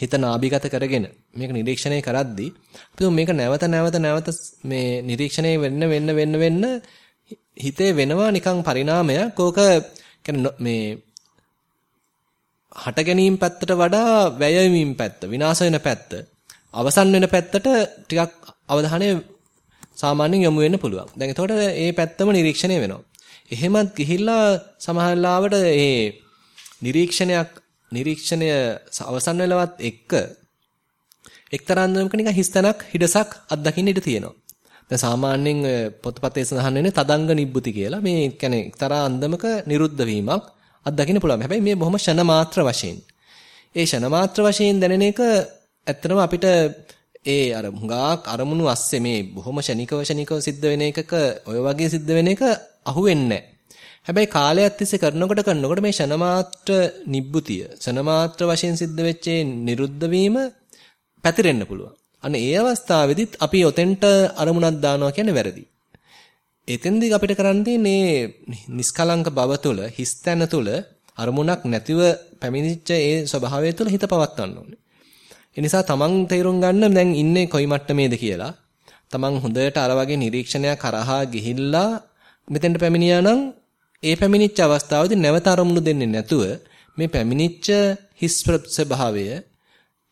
හිත නාභිගත කරගෙන මේක නිරීක්ෂණය කරද්දී අපි මේක නැවත නැවත නැවත මේ නිරීක්ෂණය වෙන්න වෙන්න වෙන්න වෙන්න හිතේ වෙනවා නිකන් පරිණාමයක් ඕක මේ හට ගැනීම පැත්තට වඩා වැයවීම පැත්ත විනාශ වෙන පැත්ත අවසන් වෙන පැත්තට ටිකක් අවධානය සාමාන්‍යයෙන් යොමු වෙන්න පුළුවන්. දැන් එතකොට මේ පැත්තම නිරීක්ෂණය වෙනවා. එහෙමත් ගිහිල්ලා සමහරවිට ඒ නිරීක්ෂණයක් නිරීක්ෂණය අවසන් වෙලවත් එක්ක එක්තරා අන්දමක නිකන් හිස්තනක් හිඩසක් අත්දකින්න ඉඩ තියෙනවා. දැන් සාමාන්‍යයෙන් පොත්පතේ සඳහන් වෙන්නේ තදංග නිබ්බුති කියලා. මේ කියන්නේ එක්තරා අන්දමක නිරුද්ධ වීමක් අත්දකින්න පුළුවන්. හැබැයි මේ බොහොම ෂණ මාත්‍ර වශයෙන්. ඒ ෂණ මාත්‍ර වශයෙන් දැනෙන එක ඇත්තටම අපිට ඒ අර හුඟක් අරමුණු අස්සේ මේ බොහොම ෂණිකව ෂණිකව සිද්ධ වෙන එකක ඔය වගේ සිද්ධ වෙන එක අහුවෙන්නේ හැබැයි කාලයක් තිස්සේ කරනකොට කරනකොට මේ ෂණමාත්‍ර නිබ්බුතිය ෂණමාත්‍ර වශයෙන් සිද්ධ වෙච්ච නිරුද්ධ වීම පැතිරෙන්න පුළුවන්. අන්න ඒ අවස්ථාවේදීත් අපි ඔතෙන්ට අරමුණක් දානවා කියන්නේ වැරදි. එතෙන්දී අපිට කරන්න තියෙන්නේ නිස්කලංක බව තුළ හිස්තැන තුළ අරමුණක් නැතිව පැමිණිච්ච ඒ ස්වභාවය තුළ හිත පවත්වන්න ඕනේ. ඒ නිසා තමන් තේරුම් ගන්න දැන් ඉන්නේ කොයි මට්ටමේද කියලා. තමන් හොඳට අර වගේ නිරීක්ෂණයක් කරහා ගිහිල්ලා මෙතෙන්ට පැමිණියා නම් ඒ පැමිණිච්ච අවස්ථාවේදී නැවත අරමුණු දෙන්නේ නැතුව මේ පැමිණිච්ච හිස් ස්වභාවය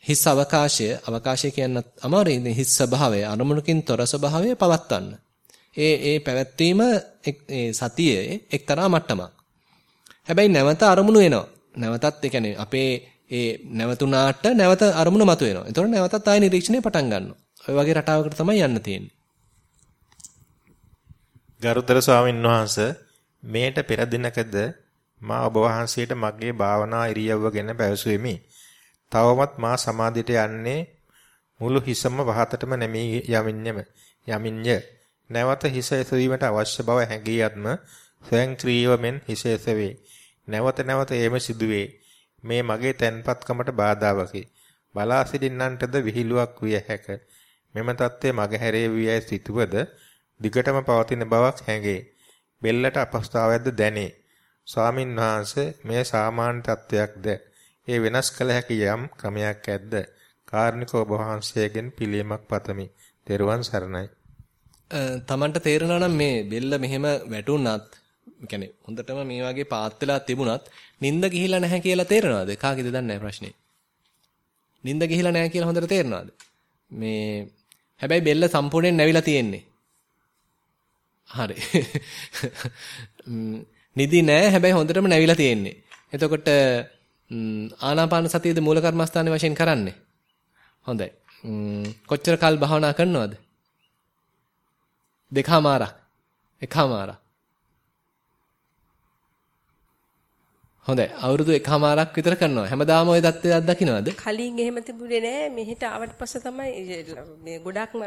හිස් අවකාශය අවකාශය කියන්නත් අමාරුයි හිස් ස්වභාවය අරමුණකින් තොර ස්වභාවය පවත්වන්න. ඒ ඒ පැවැත්වීම ඒ සතියේ එක්තරා මට්ටමක්. හැබැයි නැවත අරමුණු එනවා. නැවතත් ඒ කියන්නේ අපේ ඒ නැවතුණාට නැවත අරමුණ මතුවෙනවා. එතකොට නැවතත් ආය නිරීක්ෂණය පටන් ගන්නවා. ඔය වගේ රටාවකට තමයි යන්න තියෙන්නේ. ගරුතර ස්වාමීන් වහන්සේ මේට පෙර දිනකද මා ඔබ වහන්සේට මගේ භාවනා ඉරියව්ව ගැන පැවසුවෙමි. තවමත් මා සමාධියට යන්නේ මුළු හිසම වහතටම නැමී යමින්නෙම යමින්ය. නැවත හිස එසවීමට අවශ්‍ය බව හැඟියත්ම ස්වයංක්‍රීයව මෙන් හිස එසවේ. නැවත නැවත එම සිදුවේ. මේ මගේ තැන්පත්කමට බාධාවකි. බලා සිටින්නන්ටද විහිළුවක් විය හැක. මෙම தත්ත්වය මගහැරේ වියයි සිටුවද දිගටම පවතින බවක් හැඟේ. බෙල්ලට අපස්ථාවයක්ද දැනේ. ස්වාමින් වහන්සේ මේ සාමාන්‍ය තත්ත්වයක්ද? ඒ වෙනස් කළ හැකි යම් ක්‍රමයක් ඇද්ද? කාර්නික ඔබ වහන්සේගෙන් පිළියමක් පතමි. තෙරුවන් සරණයි. තමන්ට තේරෙනවා නම් මේ බෙල්ල මෙහෙම වැටුණත් يعني හොඳටම මේ වගේ පාත් වෙලා තිබුණත් නිින්ද ගිහිලා නැහැ කියලා තේරෙනවද? කාගෙද දන්නේ නැහැ ප්‍රශ්නේ. නිින්ද ගිහිලා නැහැ කියලා හොඳට තේරෙනවද? මේ හැබැයි බෙල්ල සම්පූර්ණයෙන් නැවිලා තියෙන්නේ. හරි. නිදි නෑ හැබැයි හොඳටම නැවිලා තියෙන්නේ. එතකොට ආනාපාන සතියද මූල කර්මස්ථානයේ වශයෙන් කරන්නේ. හොඳයි. කොච්චර කල් භාවනා කරනවද? දෙකමාරක්. එකමාරක්. හොඳයි. අවුරුදු එකමාරක් විතර කරනවා. හැමදාම ওই தත්ත්වයක් දකින්නවද? කලින් එහෙම තිබුණේ නෑ. මෙහෙට ආවට පස්සේ තමයි මේ ගොඩක්ම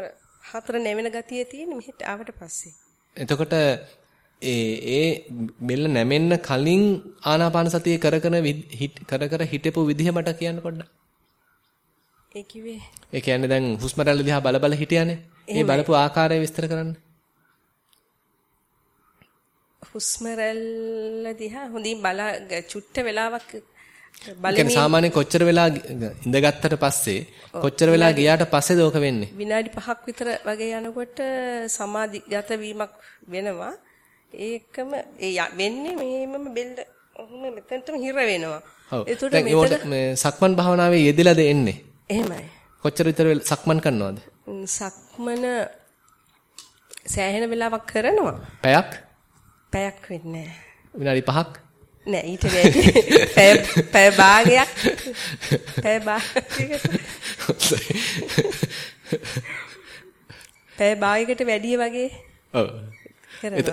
හතර නැවෙන ගතිය තියෙන්නේ මෙහෙට ආවට පස්සේ. එතකොට ඒ ඒ බෙල්ල නැමෙන්න කලින් ආනාපාන සතිය කර කර කර හිටපු විදිහ මට කියන්න පොඩ්ඩක්. ඒ කිව්වේ. ඒ කියන්නේ දැන් හුස්ම රැල්ල දිහා බල බල හිටියානේ. ඒ බලපු ආකාරය විස්තර කරන්න. හුස්ම රැල්ල දිහා හොඳින් බල චුට්ට වෙලාවක් බලමින් සාමාන්‍ය කොච්චර වෙලා ඉඳගත්තට පස්සේ කොච්චර වෙලා ගියාට පස්සේද ඕක වෙන්නේ? විනාඩි 5ක් විතර වගේ යනකොට සමාධිගත වීමක් වෙනවා. ඒකම ඒ වෙන්නේ මෙහෙමම බෙල්ල ඔහොම මෙතනටම හිර වෙනවා. එතකොට මේ සක්මන් භාවනාවේ යෙදিলাද එන්නේ? එහෙමයි. කොච්චර විතර සක්මන් කරනවද? සක්මන සෑහෙන වෙලාවක් කරනවා. පැයක් පැයක් වෙන්නේ විනාඩි 5ක් නෑ ඊට වැඩි. පැය පැය භාගයක්. පැය පැය භාගයකට වැඩි වගේ ඔව්.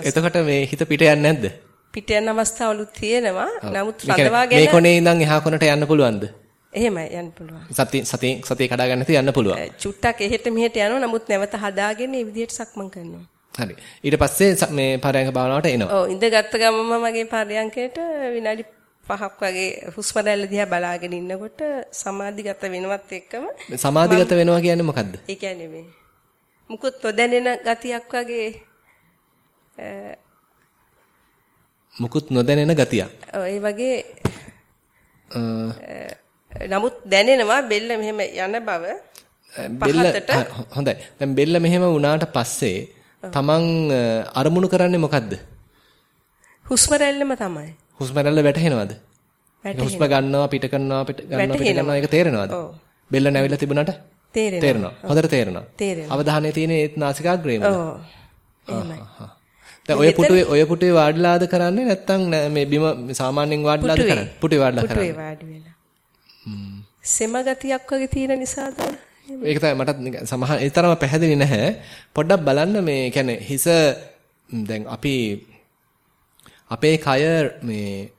එතකොට මේ හිත පිට යන්නේ නැද්ද? පිට යන අවස්ථාවලුත් තියෙනවා. නමුත් රඳවාගෙන මේ කොනේ ඉඳන් එහා කොනට යන්න පුළුවන්ද? එහෙමයි යන්න පුළුවන්. සතිය සතිය සතිය කඩා ගන්න නැති යන්න පුළුවන්. චුට්ටක් එහෙට මෙහෙට යනවා නමුත් නැවත හදාගෙන මේ විදිහට සක්මන් කරනවා හරි. ඊට පස්සේ මේ පරයන්ක භාවනාවට එනවා. ඔව් ඉඳගත්ත ගමම මගේ පරයන්කේට විනාඩි 5ක් වගේ හුස්ම රැල්ල දිහා බලාගෙන ඉන්නකොට සමාධිගත වෙනවත් එක්කම සමාධිගත වෙනවා කියන්නේ මොකද්ද? ඒ කියන්නේ මේ මුකුත් නොදැනෙන ගතියක් වගේ මුකුත් නොදැනෙන ගතියක්. ඔව් ඒ වගේ නමුත් දැනෙනවා බෙල්ල මෙහෙම යන බව බෙල්ල හොඳයි. දැන් බෙල්ල මෙහෙම වුණාට පස්සේ තමන් අරමුණු කරන්නේ මොකද්ද? හුස්ම රැල්ලම තමයි. හුස්ම රැල්ල වැටහෙනවද? හුස්ම ගන්නවා පිට කරනවා පිට ගන්නවා පිට කරනවා ඒක තේරෙනවද? බෙල්ල නැවිලා තිබුණාට? තේරෙනවා. හොඳට තේරෙනවා. අවධානය තියෙන්නේ ඒත් නාසිකාග්‍රේමද? ඔව්. එහෙමයි. දැන් ඔය පුටුවේ ඔය පුටුවේ වාඩිලාද කරන්නේ නැත්නම් මේ බිම සාමාන්‍යයෙන් වාඩිලාද කරන්නේ? පුටුවේ වාඩිලා කරන්නේ. පුටුවේ වාඩි වෙලා. සෙම ගතියක් වගේ තියෙන නිසාද? ඒක තමයි මටත් සමහර ඒ තරම පැහැදිලි නැහැ. පොඩ්ඩක් බලන්න මේ කියන්නේ හිස දැන් අපි අපේ කය මේ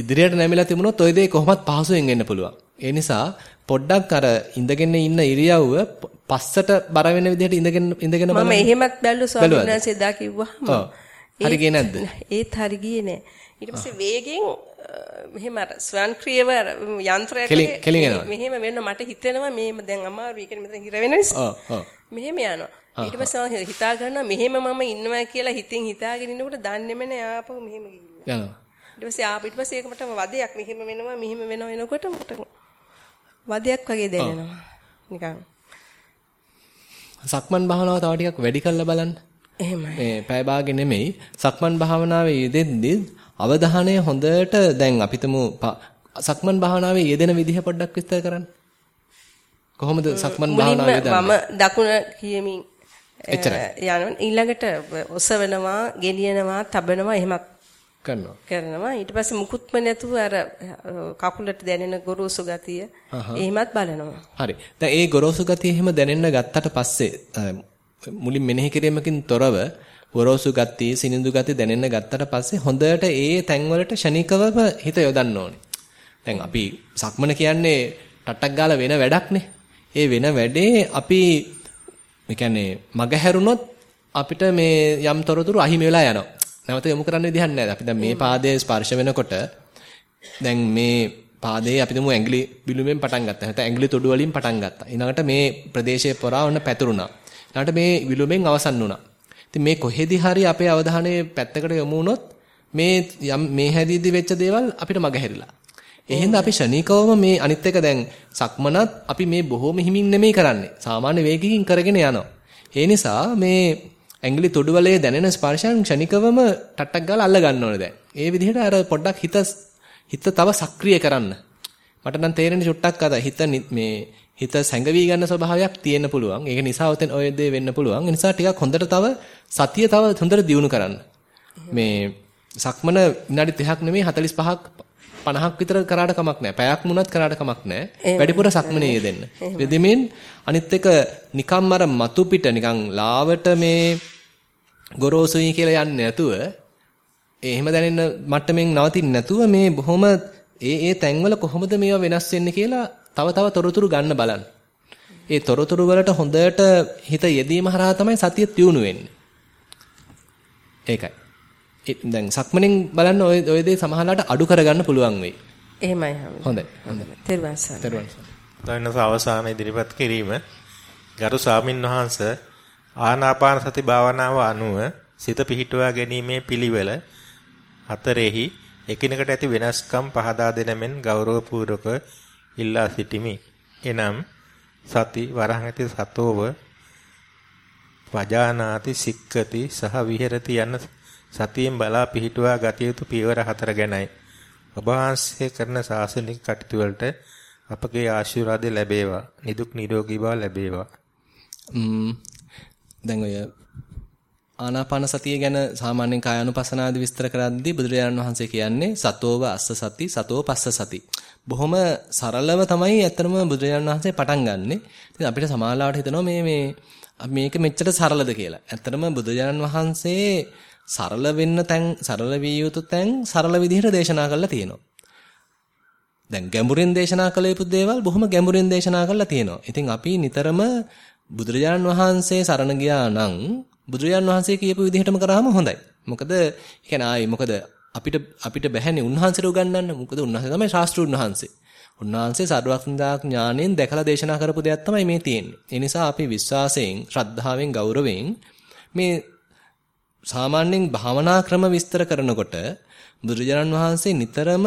ඉදිරියට නැමිලා තිබුණොත් ওই දේ කොහොමත් පහසුවෙන් එන්න පුළුවන්. ඒ නිසා පොඩ්ඩක් අර ඉඳගෙන ඉන්න ඉරියව්ව පස්සට බර වෙන විදිහට ඉඳගෙන ඉඳගෙන බලන්න. මම එහෙමත් බැලුවා ස්වාමීන් වහන්සේ දා කිව්වහම. හරි ගියේ නැද්ද? ඒත් හරි ගියේ නෑ. ඊට පස්සේ වේගෙන් මෙහෙම අර ස්වයංක්‍රීයව යන්ත්‍රයක් මෙහෙම වෙන්න මට හිතෙනවා මේම දැන් අමාරු ඒ කියන්නේ මෙතන හිර වෙන නිසා. මෙහෙම යනවා. ඊට පස්සේ හිතා ගන්නවා මෙහෙම මම ඉන්නවා කියලා හිතින් හිතාගෙන ඉන්නකොට දන්නේම නෑ ආපහු මෙහෙම ගිහින්. යනවා. ඊට පස්සේ ආපහු ඊට පස්සේ ඒක මට වදයක් මෙහෙම වෙනවා මෙහෙම වෙනවා එනකොට මට වදයක් වගේ දැනෙනවා. නිකන්. සක්මන් භාවනාව තව ටිකක් වැඩි කරලා බලන්න. එහෙමයි. මේ පැය භාගෙ නෙමෙයි සක්මන් භාවනාවේ යෙදෙද්දී අවධානය හොඳට දැන් අපිටම සක්මන් භාවනාවේ යෙදෙන විදිහ පොඩ්ඩක් විස්තර කරන්න. කොහොමද සක්මන් භාවනාව යෙදන්නේ? මම දකුණ කියමින්. යනවා ඊළඟට ඔසවනවා, ගෙනියනවා, තබනවා එහෙමත් කරනවා. කරනවා. ඊට පස්සේ මුකුත්ම නැතුව අර කකුලට දැනෙන ගොරෝසු ගතිය එහෙමත් බලනවා. හරි. දැන් ඒ ගොරෝසු ගතිය එහෙම දැනෙන්න ගත්තට පස්සේ මුලින් මෙනෙහි කිරීමකින් තොරව ගොරෝසු ගතිය, සිනිඳු ගතිය දැනෙන්න ගත්තට පස්සේ හොඳට ඒ තැන්වලට ෂණිකවම හිත යොදන්න ඕනේ. දැන් අපි සක්මන කියන්නේ ටට්ටක් ගාලා වෙන වැඩක්නේ. ඒ වෙන වැඩේ අපි මේ කියන්නේ මග හැරුණොත් අපිට මේ යම් තොරතුරු අහිමි වෙලා යනවා. නැවත යොමු කරන්න විදිහක් නැහැ. අපි දැන් මේ පාදයේ ස්පර්ශ වෙනකොට දැන් මේ පාදයේ අපි තුමු ඇඟිලි බිලුමෙන් පටන් ගත්තා. නැත්නම් ඇඟිලි තොඩු වලින් පටන් ගත්තා. ඊළඟට මේ ප්‍රදේශයේ පොරා ඔන්න පැතුරුණා. ඊළඟට මේ විලුමෙන් අවසන් වුණා. ඉතින් මේ කොහෙදි හරි අපේ අවධානය පැත්තකට යොමු වුණොත් මේ යම් මේ හැදීදි වෙච්ච දේවල් අපිට මගහැරිලා. එහෙනම් අපි ශනිකවම මේ අනිත් එක දැන් සක්මනත් අපි මේ බොහොම හිමින් නෙමෙයි කරන්නේ. සාමාන්‍ය වේගකින් කරගෙන යනවා. ඒ නිසා මේ ඇඟිලි තොඩුවලේ දැනෙන ස්පර්ශයන් ක්ෂණිකවම ටට්ටක් ගාලා අල්ල ගන්න ඕනේ දැන්. ඒ විදිහට අර පොඩ්ඩක් හිත හිත තව සක්‍රිය කරන්න. මට නම් තේරෙන්නේ චුට්ටක් අද හිත මේ හිත සැඟවි ගන්න ස්වභාවයක් තියෙන්න පුළුවන්. ඒක නිසා ඔතෙන් ඔය දේ වෙන්න පුළුවන්. ඒ නිසා ටිකක් හොඳට තව සතිය තව හොඳට දියුණු කරන්න. මේ සක්මන විනාඩි 30ක් නෙමෙයි 45ක් 50ක් විතර කරාට කමක් නැහැ. පැයක් මුණත් කරාට කමක් නැහැ. වැඩිපුර සක්මනේ යෙදෙන්න. වෙදෙමින් අනිත් එක නිකම් අර මතු පිට නිකන් ලාවට මේ ගොරෝසුයි කියලා යන්නේ නැතුව එහෙම දැනෙන මට්ටමින් නවතින්නේ නැතුව මේ බොහොම ඒ ඒ තැන්වල කොහොමද මේවා වෙනස් වෙන්නේ කියලා තව තව තොරතුරු ගන්න බලන්න. ඒ තොරතුරු වලට හොඳට හිත යෙදීම හරහා තමයි සතිය තියුණු වෙන්නේ. ඒකයි. දැන් සක්මණෙන් බලන්න ඔය ඔය දේ සමහරලාට අඩු කරගන්න පුළුවන් වෙයි. එහෙමයි හොඳයි. හොඳයි. තෙරුවන් සරණයි. තෙරුවන් සරණයි. අවසාන ඉදිරිපත් කිරීම ගරු ස්වාමින් වහන්සේ ආනාපාන සති භාවනාව අනුව සිත පිහිටුවා ගැනීමේ පිළිවෙල හතරෙහි එකිනෙකට ඇති වෙනස්කම් පහදා දෙන මෙන් ගෞරවපූර්වක ඉල්ලා සිටිමි. එනම් සති වරහන් ඇති සතෝව වජානාති සික්කති සහ විහෙරති යන සතියෙන් බලා පිහිටුවා ගතිය යුතු පියවර හතර ගැනයි. ඔබ වහන්සේ කරන ශාසනික කටයුතු වලට අපගේ ආශිර්වාද ලැබේවා. නිදුක් නිරෝගී බව ලැබේවා. දැන් ඔය ආනාපාන සතිය ගැන සාමාන්‍යයෙන් කායानुපසනාදී විස්තර කරද්දී බුදුරජාණන් වහන්සේ කියන්නේ සතෝව අස්ස සති සතෝ පස්ස සති. බොහොම සරලව තමයි ඇත්තටම බුදුරජාණන් වහන්සේ පටන් ගන්නෙ. ඉතින් අපිට සමාලාවට හිතනවා මේ මේ මේක මෙච්චර සරලද කියලා. ඇත්තටම බුදුරජාණන් වහන්සේ සරල වෙන්න තැන් සරල විය යුතු තැන් සරල විදිහට දේශනා කරලා තියෙනවා. දැන් ගැඹුරින් දේශනා කළ යුතු දේවල් බොහොම ගැඹුරින් දේශනා කරලා තියෙනවා. ඉතින් අපි නිතරම බුදුරජාණන් වහන්සේ සරණ ගියා නම් බුදුරජාන් වහන්සේ කියපු විදිහටම කරාම හොඳයි. මොකද කියන්නේ ආයි මොකද අපිට අපිට බැහැනේ උන්වහන්සේට උගන්වන්න. මොකද උන්වහන්සේ තමයි ශාස්ත්‍රඥ වහන්සේ. උන්වහන්සේ සර්වඥතා ඥාණයෙන් දැකලා දේශනා කරපු දෙයක් තමයි මේ තියෙන්නේ. ඒ නිසා අපි විශ්වාසයෙන්, ශ්‍රද්ධාවෙන්, ගෞරවයෙන් මේ සාමාන්‍යයෙන් භාවනා ක්‍රම විස්තර කරනකොට බුදුරජාණන් වහන්සේ නිතරම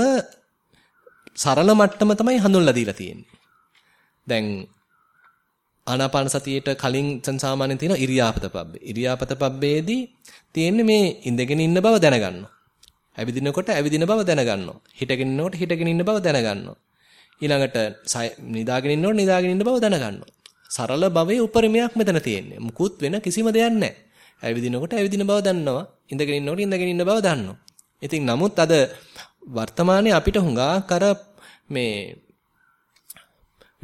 සරල මට්ටම තමයි හඳුන්ලා දීලා තියෙන්නේ. දැන් ආනාපාන සතියේට කලින් සන් සාමාන්‍යයෙන් තියෙන ඉරියාපත පබ්බේ. ඉරියාපත පබ්බේදී තියෙන්නේ මේ ඉඳගෙන ඉන්න බව දැනගන්නවා. ඇවිදිනකොට ඇවිදින බව දැනගන්නවා. හිටගෙන ඉන්නකොට හිටගෙන ඉන්න බව දැනගන්නවා. ඊළඟට නිදාගෙන ඉන්නකොට නිදාගෙන ඉන්න බව දැනගන්නවා. සරල භවයේ උපරිමයක් මෙතන තියෙන්නේ. මුකුත් වෙන කිසිම දෙයක් නැහැ. ඇවිදිනකොට ඇවිදින බව දන්නවා. ඉඳගෙන ඉන්නකොට ඉඳගෙන ඉන්න බව දන්නවා. ඉතින් නමුත් අද වර්තමානයේ අපිට හුඟා කර මේ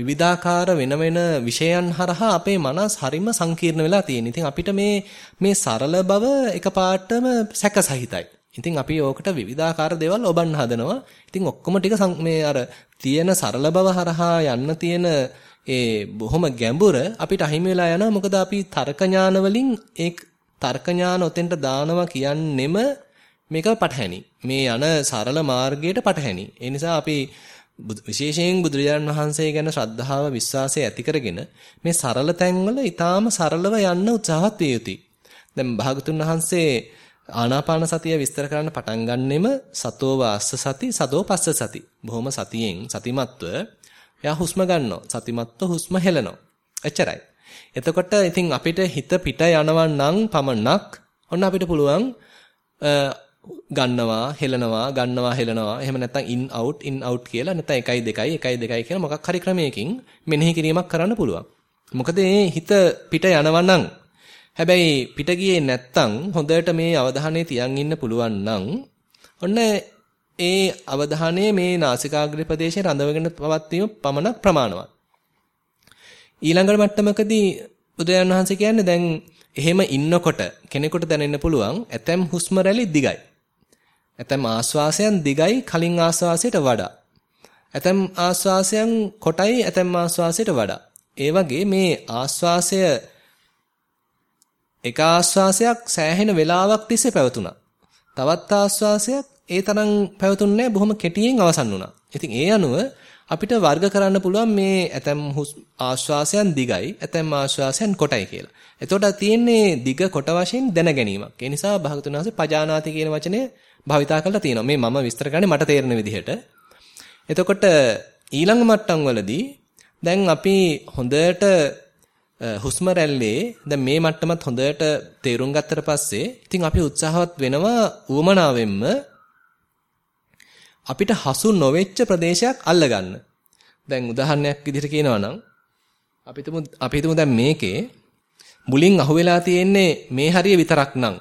විවිධාකාර වෙන වෙන විෂයන් හරහා අපේ මනස් හරිම සංකීර්ණ වෙලා තියෙන. ඉතින් අපිට මේ මේ සරල බව එකපාරටම සැකසහිතයි. ඉතින් අපි ඕකට විවිධාකාර දේවල් ඔබන්න හදනවා. ඉතින් ඔක්කොම ටික මේ අර තියෙන සරල බව හරහා යන්න තියෙන ඒ බොහොම ගැඹුර අපිට අහිමි වෙලා යනවා. මොකද අපි තර්ක ඥාන වලින් ඒ තර්ක ඥාන ඔතෙන්ට දානවා කියන්නෙම මේක පටහැනි. මේ යන සරල මාර්ගයට පටහැනි. ඒ නිසා අපි විශේෂයෙන් බුදුරජාණන් වහන්සේ ගැන ශ්‍රද්ධාව විශ්වාසය ඇති කරගෙන මේ සරල තැන්වල ඊටාම සරලව යන්න උත්සාහත් විය යුතුයි. දැන් භාගතුන් වහන්සේ ආනාපාන සතිය විස්තර කරන්න පටන් ගන්නෙම සතෝ වාස්ස සති සතෝ පස්ස සති. බොහොම සතියෙන් සතිමත්ව එයා හුස්ම ගන්නවා. සතිමත්ව හුස්ම හෙලනවා. එච්චරයි. එතකොට ඉතින් අපිට හිත පිට යනවා නම් පමණක් ඔන්න අපිට පුළුවන් ගන්නවා හෙලනවා ගන්නවා හෙලනවා එහෙම නැත්නම් in out in out කියලා නැත්නම් 1 2 1 2 කියලා මොකක් හරි ක්‍රමයකින් මෙනෙහි කිරීමක් කරන්න පුළුවන්. මොකද මේ හිත පිට යනවා නම් හැබැයි පිට ගියේ නැත්නම් හොඳට මේ අවධානය තියන් ඉන්න පුළුවන් නම් ඔන්න ඒ අවධානය මේ නාසිකාග්‍රේ ප්‍රදේශයේ රඳවගෙන පවත්වීම පමණක් ප්‍රමාණවත්. ඊළඟ මට්ටමකදී බුදුයන් වහන්සේ කියන්නේ දැන් එහෙම ඉන්නකොට කෙනෙකුට දැනෙන්න පුළුවන් ඇතැම් හුස්ම රැලි දිගයි. ඇතැම් ආශ්වාසයන් දිගයි කලින් ආශ්වාසයට වඩා. ඇතැම් ආශ්වාසයන් කොටයි ඇතැම් ආශ්වාසයට වඩා. ඒ වගේ මේ ආශ්වාසය එක ආශ්වාසයක් සෑහෙන වේලාවක් තිස්සේ පැවතුණා. තවත් ආශ්වාසයක් ඒ තරම් පැවතුන්නේ බොහොම කෙටියෙන් අවසන් වුණා. ඉතින් ඒ අනුව අපිට වර්ග කරන්න පුළුවන් මේ ඇතැම් ආශ්වාසයන් දිගයි ඇතැම් ආශ්වාසයන් කොටයි කියලා. එතකොට තියෙන්නේ දිග කොට වශයෙන් දැන ගැනීමක්. ඒ නිසා භාගතුන් වහන්සේ පජානාති කියන වචනය භාවිතා කරලා තියෙනවා. මේ මම විස්තර කරන්නේ මට තේරෙන විදිහට. එතකොට ඊළඟ මට්ටම් වලදී දැන් අපි හොඳට හුස්ම රැල්ලේ දැන් මේ මට්ටමත් හොඳට තේරුම් ගත්තට පස්සේ ඉතින් අපි උත්සාහවත් වෙනවා ඌමනාවෙන්ම අපිට හසු නොවෙච්ච ප්‍රදේශයක් අල්ලගන්න. දැන් උදාහරණයක් විදිහට කියනවා නම් අපි හිතමු අපි හිතමු දැන් මේකේ මුලින් අහුවෙලා තියෙන්නේ මේ හරිය විතරක් නම්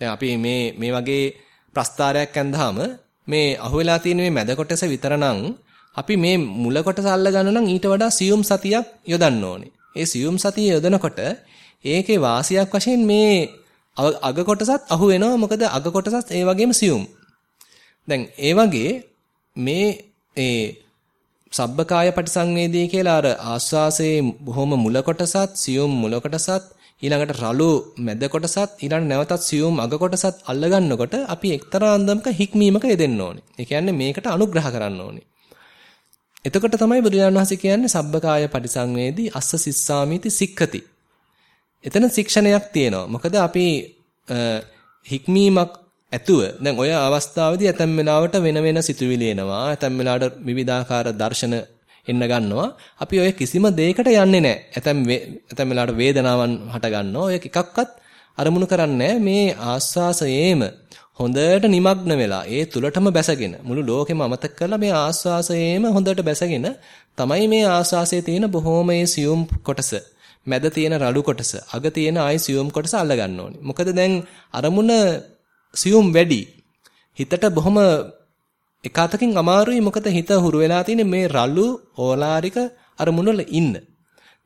දැන් අපි මේ මේ වගේ ප්‍රස්තාරයක් ඇඳාම මේ අහුවෙලා තියෙන මේ මැද කොටස විතර නම් අපි මේ මුල කොටස අල්ල ගන්න නම් ඊට වඩා සියුම් සතියක් යොදන්න ඕනේ. ඒ සියුම් සතිය යොදනකොට ඒකේ වාසියක් වශයෙන් මේ අග කොටසත් අහු වෙනවා මොකද අග කොටසත් ඒ වගේම සියුම්. දැන් ඒ වගේ මේ ඒ සබ්බකාය පටිසංවේදී කියලා අර ආස්වාසේ බොහොම මුල කොටසත් සියුම් මුල කොටසත් ඊළඟට රළු මැද කොටසත් ඊළඟ නැවතත් සියුම් අග කොටසත් අල්ල ගන්නකොට අපි එක්තරා අන්දමක හික්මීමක යෙදෙන්න ඕනේ. ඒ කියන්නේ මේකට අනුග්‍රහ කරන්න ඕනේ. එතකොට තමයි බුදුරජාණන් වහන්සේ කියන්නේ සබ්බකාය පටිසංවේදී අස්ස සිස්සාමිති සික්ඛති. එතන ශික්ෂණයක් තියෙනවා. මොකද අපි හික්මීමක් ඇතුව දැන් ඔය අවස්ථාවේදී ඇතැම් වෙලාවට වෙන වෙන සිතුවිලි එනවා ඇතැම් වෙලාවට විවිධාකාර දර්ශන එන්න ගන්නවා අපි ඔය කිසිම දෙයකට යන්නේ නැහැ ඇතැම් ඇතැම් වෙලාවට වේදනාවන් හට ගන්නවා ඔය එකක්වත් අරමුණු කරන්නේ මේ ආස්වාසයේම හොඳට নিমগ্ন වෙලා ඒ තුලටම බැසගෙන මුළු ලෝකෙම අමතක කරලා මේ ආස්වාසයේම හොඳට බැසගෙන තමයි මේ ආස්වාසයේ තියෙන බොහෝම ඒ සියුම් කොටස මැද තියෙන රළු කොටස අග තියෙන ආයි සියුම් කොටස අල්ල ගන්න ඕනේ මොකද දැන් අරමුණ සියුම් වැඩි. හිතට බොහොම එක අතකින් අමාරුයි මොකද හිත හුරු වෙලා තියෙන්නේ මේ රළු ඕලාරික අරමුණු වල ඉන්න.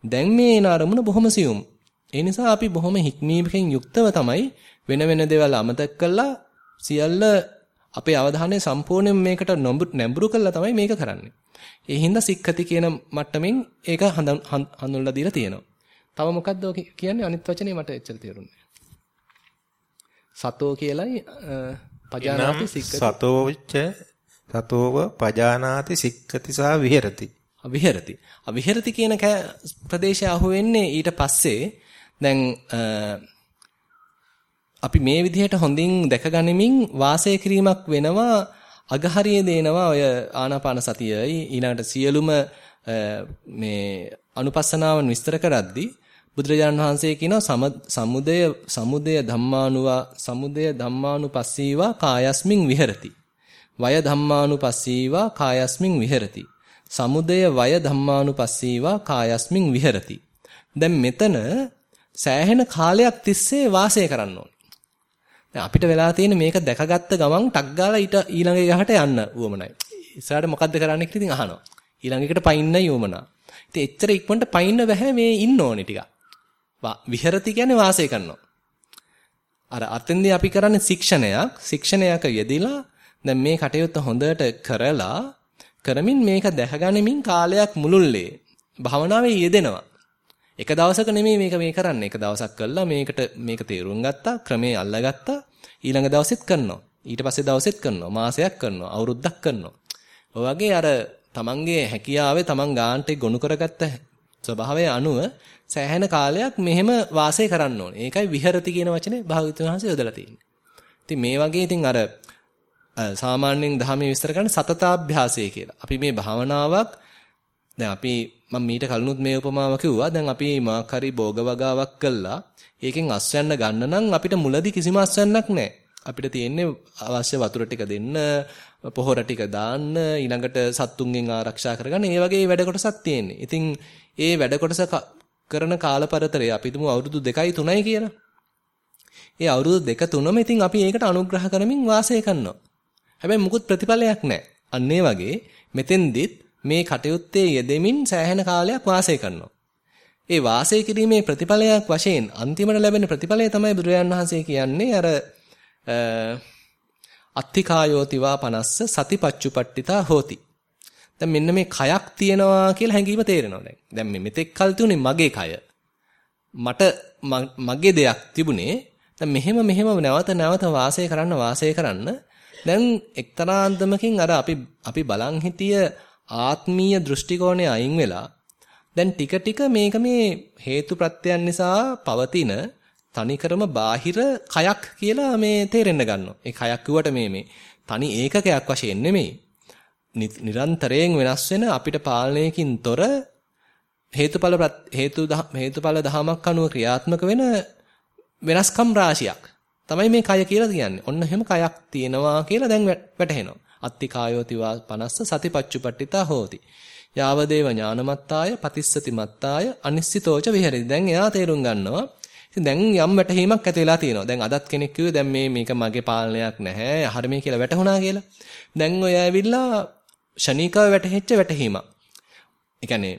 දැන් මේ එන අරමුණ බොහොම සියුම්. ඒ නිසා අපි බොහොම හික්මීමකින් යුක්තව තමයි වෙන වෙන දේවල් අමතක කළා සියල්ල අපේ අවධානය සම්පූර්ණයෙන් මේකට නැඹුරු කළා තමයි මේක කරන්නේ. ඒ හින්දා සික්ඛති කියන මට්ටමින් ඒක හඳුන්වලා දීලා තියෙනවා. තව මොකක්ද කියන්නේ අනිත් වචනේ මට එච්චර තේරුන්නේ සතෝ කියලයි පජානාති සික්කති. සතෝච්ච සතෝව පජානාති සික්කති සහ විහෙරති. විහෙරති. විහෙරති කියන ප්‍රදේශය අහුවෙන්නේ ඊට පස්සේ දැන් අපි මේ විදිහට හොඳින් දැකගනිමින් වාසය කිරීමක් වෙනවා අගහරිය දෙනවා ඔය ආනාපාන සතියයි ඊළඟට සියලුම මේ අනුපස්සනාවන් විස්තර කරද්දී බුදුරජාණන් වහන්සේ කියනවා සමුදය සමුදය ධම්මානුවා සමුදය ධම්මානුපස්සීවා කායස්මින් විහෙරති. වය ධම්මානුපස්සීවා කායස්මින් විහෙරති. සමුදය වය ධම්මානුපස්සීවා කායස්මින් විහෙරති. දැන් මෙතන සෑහෙන කාලයක් තිස්සේ වාසය කරන්න ඕනේ. දැන් අපිට වෙලා තියෙන්නේ මේක දැකගත්ත ගමන් ටක් ගාලා ඊට ඊළඟ ගහට යන්න උවමනයි. ඉස්සරහට මොකද්ද කරන්න කියලා ඉතින් අහනවා. ඊළඟ එකට පයින්නයි උවමනා. ඉතින් එච්චර ඉක්මනට පයින්න බෑ මේ ඉන්න ඕනේ ටිකක්. විහෙරති කියන්නේ වාසය කරනවා. අර අතෙන්දී අපි කරන්නේ ශික්ෂණයක්. ශික්ෂණයක යෙදিলা දැන් මේ කටයුත්ත හොඳට කරලා කරමින් මේක දැකගැනීමෙන් කාලයක් මුළුල්ලේ භවනාවේ යෙදෙනවා. එක දවසක නෙමෙයි මේක මේ කරන්නේ. එක දවසක් කළා මේකට මේක තේරුම් ගත්තා, ක්‍රමේ අල්ලගත්තා. ඊළඟ දවසෙත් කරනවා. ඊට පස්සේ දවසෙත් කරනවා. මාසයක් කරනවා. අවුරුද්දක් කරනවා. ඔය වගේ අර තමන්ගේ හැකියාවේ තමන් ගාන්ට ගොනු කරගත්ත ස්වභාවය අනුව සෑහෙන කාලයක් මෙහෙම වාසය කරන්න ඕනේ. ඒකයි විහෙරති කියන වචනේ භාගතුන් වහන්සේ යොදලා තියෙන්නේ. ඉතින් මේ වගේ ඉතින් අර සාමාන්‍යයෙන් ධර්මයේ විස්තර කරන සතතාභ්‍යාසය කියලා. අපි මේ භාවනාවක් දැන් අපි මම මීට කලිනුත් මේ උපමාව කිව්වා. දැන් අපි මාක් හරි භෝග වගාවක් කළා. ඒකෙන් අස්වැන්න ගන්න නම් අපිට මුලදී කිසිම අස්වැන්නක් නැහැ. අපිට තියෙන්නේ අවශ්‍ය වතුර ටික දෙන්න, පොහොර ටික දාන්න, ඊළඟට සත්තුන්ගෙන් ආරක්ෂා කරගන්න. ඒ වගේ වැඩ කොටසක් තියෙන්නේ. ඉතින් ඒ වැඩ කොටස කරන කාලපරතරය අපි තුමු අවුරුදු 2යි 3යි කියලා. ඒ අවුරුදු 2 3ම ඉතින් අපි ඒකට අනුග්‍රහ කරමින් වාසය කරනවා. හැබැයි මුකුත් ප්‍රතිඵලයක් නැහැ. අන්න ඒ වගේ මෙතෙන්දිත් මේ කටයුත්තේ යෙදෙමින් සෑහෙන කාලයක් වාසය කරනවා. ඒ වාසය කිරීමේ ප්‍රතිඵලයක් වශයෙන් අන්තිමට ලැබෙන ප්‍රතිඵලය තමයි බුදුරජාන් වහන්සේ කියන්නේ අර අත්තිකායෝතිවා 50 සතිපච්චුපට්ඨිතා හෝති. දැන් මෙන්න මේ කයක් තියෙනවා කියලා හැඟීම තේරෙනවා දැන්. දැන් මේ මෙතෙක් කල් තියුනේ මගේ කය. මට මගේ දෙයක් තිබුණේ. දැන් මෙහෙම මෙහෙම නැවත නැවත වාසය කරන්න වාසය කරන්න දැන් එක්තරා අන්දමකින් අර අපි අපි බලන් හිටිය ආත්මීය දෘෂ්ටි කෝණය අයින් වෙලා දැන් ටික ටික මේක මේ හේතු ප්‍රත්‍යයන් නිසා පවතින තනිකරම බාහිර කයක් කියලා මේ තේරෙන්න ගන්නවා. ඒ කයක් කිව්වට මේ මේ තනි ඒකකයක් වශයෙන් නෙමෙයි. නිරන්තරයෙන් වෙනස් වෙන අපිට පාලනයකින් තොර හේතුඵල හේතු හේතුඵල දහමක් අනුව ක්‍රියාත්මක වෙන වෙනස්කම් රාශියක් තමයි මේ කය කියලා කියන්නේ. ඔන්න එහෙම කයක් තියෙනවා කියලා දැන් වැටහෙනවා. අත්ති කායෝතිවා 50 සතිපච්චුපට්ඨිතා හෝති. යාවදේව ඥානමත්තාය පතිස්සති මත්තාය අනිශ්චිතෝච විහෙරති. දැන් එයා තේරුම් ගන්නවා. ඉතින් දැන් යම් වැටහීමක් ඇති වෙලා තියෙනවා. දැන් අදත් කෙනෙක් කිව්වේ දැන් මේ මේක මගේ පාලනයක් නැහැ. අහර මේ කියලා වැටහුණා කියලා. දැන් ඔය ඇවිල්ලා ෂණීකව වැටහෙච්ච වැටහීමක්. ඒ කියන්නේ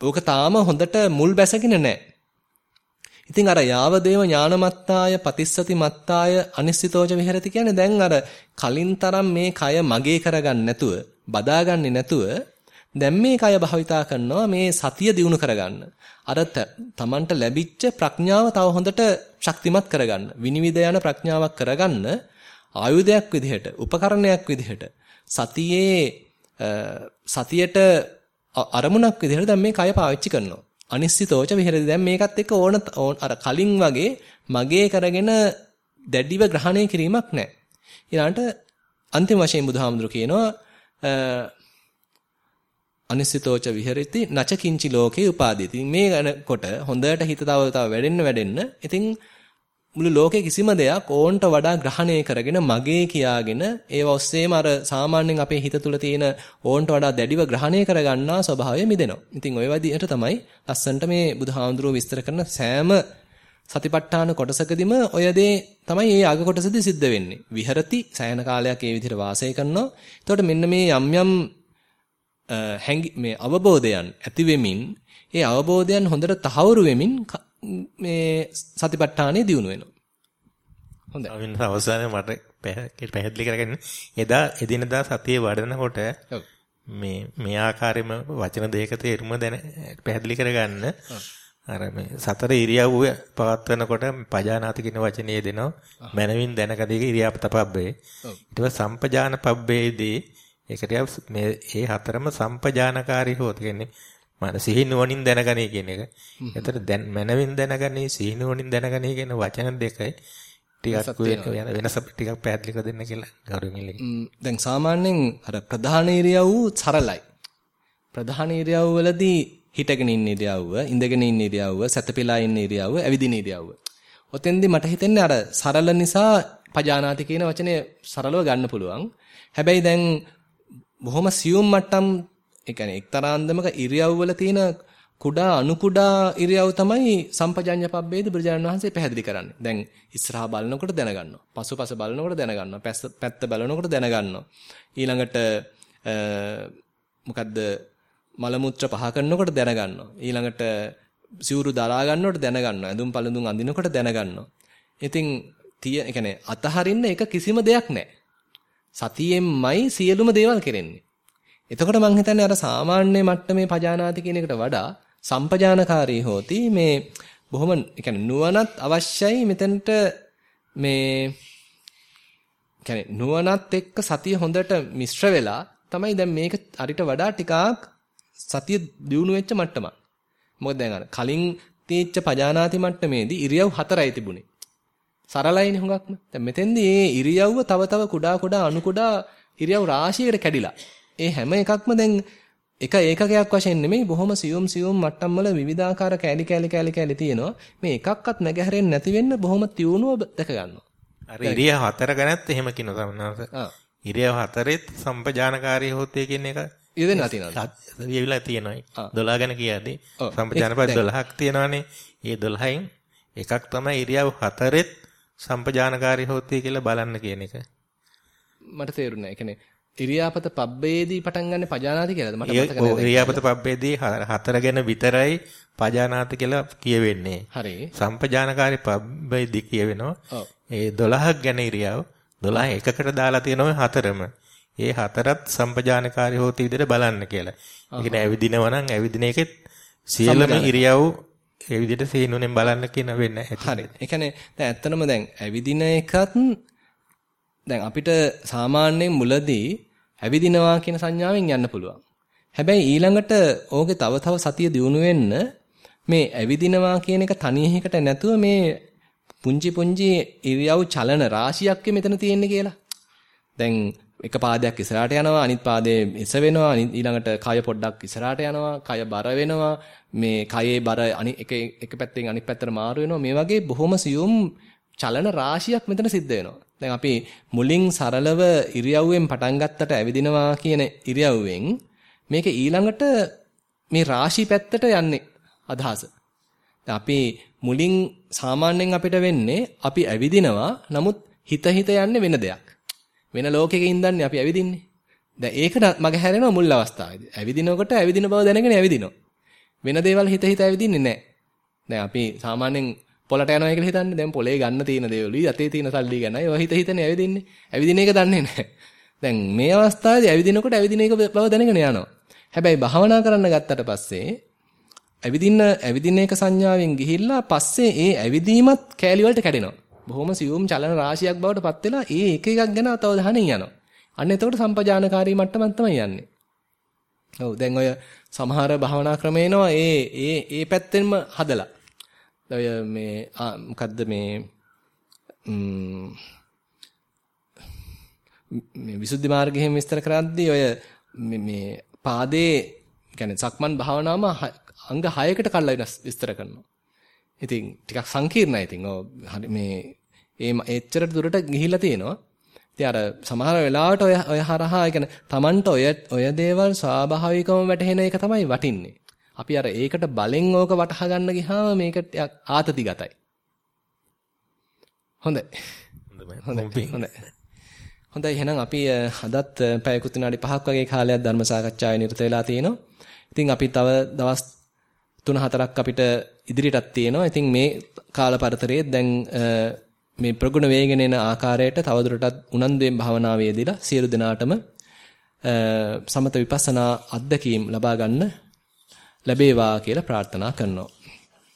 ඕක තාම හොඳට මුල් බැසගෙන නැහැ. ඉතින් අර යාව දේව ඥානමත්තාය පතිස්සති මත්තාය අනිශ්චිතෝජ විහෙරති කියන්නේ දැන් අර කලින් තරම් මේ කය මගේ කරගන්න නැතුව බදාගන්නේ නැතුව දැන් මේ කය භාවිතා කරනවා මේ සතිය දිනු කරගන්න. අර තමන්ට ලැබිච්ච ප්‍රඥාව තව හොඳට ශක්තිමත් කරගන්න. විනිවිද යන ප්‍රඥාවක් කරගන්න ආයුධයක් විදිහට, උපකරණයක් විදිහට සතියේ සතියට අරමුණක් විදිහට දැන් මේ කය පාවිච්චි කරනවා. අනිශ්චිතෝච විහෙරදී දැන් මේකත් එක්ක ඕන අර කලින් වගේ මගේ කරගෙන දැඩිව ග්‍රහණය කිරීමක් නැහැ. ඊළඟට අන්තිම වශයෙන් බුදුහාමුදුරු කියනවා අනිශ්චිතෝච විහෙරති නච කිංචි ලෝකේ උපාදීති. මේ කොට හොඳට හිත තව තව වැඩෙන්න වැඩෙන්න. ඉතින් මුළු ලෝකේ කිසිම දෙයක් ඕන්ට වඩා ග්‍රහණය කරගෙන මගේ කියාගෙන ඒව ඔස්සේම අර සාමාන්‍යයෙන් අපේ හිත තුළ තියෙන ඕන්ට වඩා දැඩිව ග්‍රහණය කරගන්නා ස්වභාවය මිදෙනවා. ඉතින් ওই විදිහට තමයි ලස්සන්ට මේ බුදුහාමුදුරුව විස්තර කරන සෑම සතිපට්ඨාන කොටසකදීම ඔය දේ තමයි මේ අග කොටසදී සිද්ධ වෙන්නේ. විහෙරති සෑහෙන කාලයක් ඒ විදිහට වාසය කරනවා. එතකොට මෙන්න මේ යම් යම් මේ අවබෝධයන් ඇති වෙමින් ඒ අවබෝධයන් හොඳට තහවුරු වෙමින් මේ සතිපට්ඨානෙ දිනු වෙනවා. හොඳයි. අවින් අවසානයේ මට පැහැදිලි කරගන්න. එදා එදිනදා සතියේ වඩනකොට මේ මේ ආකාරයෙන්ම වචන දෙක තේරුම දැන පැහැදිලි කරගන්න. අර මේ සතර ඉරියව්ව පවත්වනකොට පජානාති කියන වචනේ දෙනවා. මනවින් දැනගදීක ඉරියාපත පබ්බේ ඊට පස්සේ සම්පජාන පබ්බේදී ඒකට මේ ඒ හතරම සම්පජානකාරී හොත කියන්නේ මන සිහි නුවණින් දැනගනී කියන එක. එතකොට දැන් මනවින් දැනගනී සිහි නුවණින් දැනගනී කියන වචන දෙකයි ටිකක් වෙනස ටිකක් පැහැදිලි කර දෙන්න කියලා ගෞරවයෙන් දැන් සාමාන්‍යයෙන් අර ප්‍රධාන ඉරියව් සරලයි. ප්‍රධාන ඉරියව් වලදී හිටගෙන ඉන්න ඉරියව්ව, ඉඳගෙන ඉන්න ඉරියව්ව, සැතපීලා ඉන්න ඉරියව්ව, ඇවිදින ඉරියව්ව. ඔතෙන්දී මට හිතෙන්නේ අර සරල නිසා පජානාති කියන වචනේ සරලව ගන්න පුළුවන්. හැබැයි දැන් බොහොම සියුම් මට්ටම් ඒ කියන්නේ එක්තරා අන්දමක ඉරියව්වල තියෙන කුඩා අනු කුඩා ඉරියව් තමයි සම්පජඤ්ඤ පබ්බේද බුදුරජාණන් වහන්සේ පැහැදිලි කරන්නේ. දැන් ඉස්සරහා බලනකොට දැනගන්නවා. පසුපස බලනකොට දැනගන්නවා. පැත්ත බලනකොට දැනගන්නවා. ඊළඟට මොකද්ද මල මුත්‍ර පහ කරනකොට දැනගන්නවා. ඊළඟට සිවුරු දරා ගන්නකොට දැනගන්නවා. ඇඳුම් පළඳුම් අඳිනකොට දැනගන්නවා. ඉතින් තිය ඒ කියන්නේ අතහරින්න එක කිසිම දෙයක් නැහැ. සතියෙන්මයි සියලුම දේවල් කරන්නේ. එතකොට මං හිතන්නේ අර සාමාන්‍ය මට්ටමේ පජානාති කියන එකට වඩා සම්පජානකාරී හෝති මේ බොහොම කියන්නේ නුවණත් අවශ්‍යයි මෙතනට මේ කියන්නේ නුවණත් එක්ක සතිය හොඳට මිශ්‍ර වෙලා තමයි දැන් මේක අරිට වඩා ටිකක් සතිය දියුණු වෙච්ච මට්ටමක්. මොකද දැන් අර කලින් තීච්ච පජානාති මට්ටමේදී ඉරියව් හතරයි තිබුණේ. සරලයිනේ හුඟක්ම. දැන් මෙතෙන්දී මේ ඉරියව්ව තව තව කුඩා කුඩා අණු කුඩා ඉරියව් රාශියකට කැඩිලා ඒ හැම එකක්ම දැන් එක ඒකකයක් වශයෙන් නෙමෙයි බොහොම සියුම් සියුම් මට්ටම් වල විවිධාකාර කෑලි කෑලි කෑලි කෑලි තියෙනවා. මේ එකක්වත් නැගහැරෙන්නේ නැති වෙන්න බොහොම තියුණුව දැක ගන්නවා. අර ඉරියව් හතර ගැනත් එහෙම කියනවා සමහරවිට. ඉරියව් හතරෙත් සම්පජානකාරී හොතේ කියන එක යෙදෙනවා තියෙනවා. යෙවිලා තියෙනවා. 12 ගැන කියද්දී සම්පජානපද 12ක් තියෙනවානේ. ඒ 12න් එකක් තමයි ඉරියව් හතරෙත් සම්පජානකාරී හොතේ කියලා බලන්න කියන එක. මට තේරුණා. ඒ කියන්නේ ඉරියාපත පබ්බේදී පටන් ගන්න පජානාති කියලාද මට මතක නැහැ. ඉරියාපත පබ්බේදී හතර ගැන විතරයි පජානාති කියලා කියවෙන්නේ. හරි. සම්පජානකාරී පබ්බේදී කියවෙනවා. ඒ 12ක් ගැන ඉරියව් 12 එකකට දාලා තියෙනවා හතරම. ඒ හතරත් සම්පජානකාරී හොති විදිහට බලන්න කියලා. ඒ කියන්නේ ඇවිදිනවා නම් ඇවිදින එකෙත් සියලුම ඉරියව් ඒ විදිහට සීනුවෙන් බලන්න කියන වෙන්නේ. හරි. ඒ කියන්නේ දැන් ඇත්තනම දැන් ඇවිදින එකත් දැන් අපිට සාමාන්‍යයෙන් මුලදී ඇවිදිනවා කියන සංඥාවෙන් යන්න පුළුවන්. හැබැයි ඊළඟට ඕකේ තව තව සතිය දියුණු වෙන්න මේ ඇවිදිනවා කියන එක තනියකට නැතුව මේ පුංචි පුංචි ඉරියව් චලන රාශියක් මෙතන තියෙන්නේ කියලා. දැන් එක පාදයක් ඉස්සරහට යනවා අනිත් පාදේ ඉස වෙනවා ඊළඟට කය පොඩ්ඩක් ඉස්සරහට යනවා කය බර වෙනවා මේ කයේ බර අනිත් එක එක පැත්තෙන් අනිත් පැත්තට මාරු වෙනවා මේ වගේ බොහොම සියුම් චලන රාශියක් මෙතන සිද්ධ වෙනවා දැන් අපි මුලින් සරලව ඉරියව්වෙන් පටන් ගත්තට ඇවිදිනවා කියන ඉරියව්වෙන් මේක ඊළඟට මේ රාශි පැත්තට යන්නේ අදහස. අපි මුලින් සාමාන්‍යයෙන් අපිට වෙන්නේ අපි ඇවිදිනවා නමුත් හිත හිත යන්නේ වෙන දෙයක්. වෙන ලෝකයක ඉඳන්නේ අපි ඇවිදින්නේ. දැන් ඒකට මග හැරෙනවා මුල් අවස්ථාවේදී. ඇවිදිනකොට ඇවිදින බව දැනගෙන ඇවිදිනවා. වෙන දේවල් හිත හිත ඇවිදින්නේ නැහැ. දැන් අපි සාමාන්‍යයෙන් පොලට යනවා කියලා හිතන්නේ. දැන් පොලේ ගන්න තියෙන දේවලුයි අතේ තියෙන සල්ලි ගැනයි ඔය හිත හිතනේ ඇවිදින්නේ. ඇවිදින එක දන්නේ නැහැ. දැන් මේ අවස්ථාවේදී ඇවිදිනකොට ඇවිදින එක බව දැනගෙන යනවා. හැබැයි භාවනා කරන්න ගත්තට පස්සේ ඇවිදින්න ඇවිදින එක සංඥාවෙන් ගිහිල්ලා පස්සේ ඒ ඇවිදීමත් කෑලි වලට කැඩෙනවා. බොහොම සියුම් චලන රාශියක් බවට පත් වෙලා ඒ එක එකක් ගැන තව දහණින් යනවා. අන්න එතකොට සම්පජානකාරී මට්ටමක් තමයි යන්නේ. ඔව් දැන් ඔය සමහර භාවනා ක්‍රමේනවා ඒ ඒ ඒ පැත්තෙන්ම හදලා ඔය මේ මොකද්ද මේ මේ විසුද්ධි මාර්ගයෙන් විස්තර කරද්දී ඔය මේ පාදේ කියන්නේ සක්මන් භාවනාවම අංග 6කට කඩලා විස්තර කරනවා. ඉතින් ටිකක් සංකීර්ණයි ඉතින්. ඔව් මේ ඒ එච්චර දුරට ගිහිල්ලා තියෙනවා. ඉතින් අර සමහර වෙලාවට ඔය ඔය හරහා කියන්නේ Tamanට ඔය ඔය දේවල් ස්වාභාවිකවම වැටහෙන එක තමයි වටින්නේ. අපි අර ඒකට බලෙන් ඕක වටහා ගන්න ගියාම මේක ආතතිගතයි. හොඳයි. හොඳයි. හොඳයි. හොඳයි එහෙනම් අපි අදත් පැයකුත් විනාඩි 5ක් වගේ කාලයක් ධර්ම සාකච්ඡාවේ නිරත වෙලා තිනවා. ඉතින් අපි තව දවස් 3-4ක් අපිට ඉදිරියටත් තියෙනවා. ඉතින් මේ කාල පරතරයේ දැන් මේ ප්‍රගුණ වේගෙන එන ආකාරයට තවදුරටත් උනන්දුවෙන් භාවනාවේ යෙදিলা සියලු දෙනාටම සමත විපස්සනා අත්දැකීම් ලබා ගන්න ලැබේවා කියලා ප්‍රාර්ථනා කරනවා.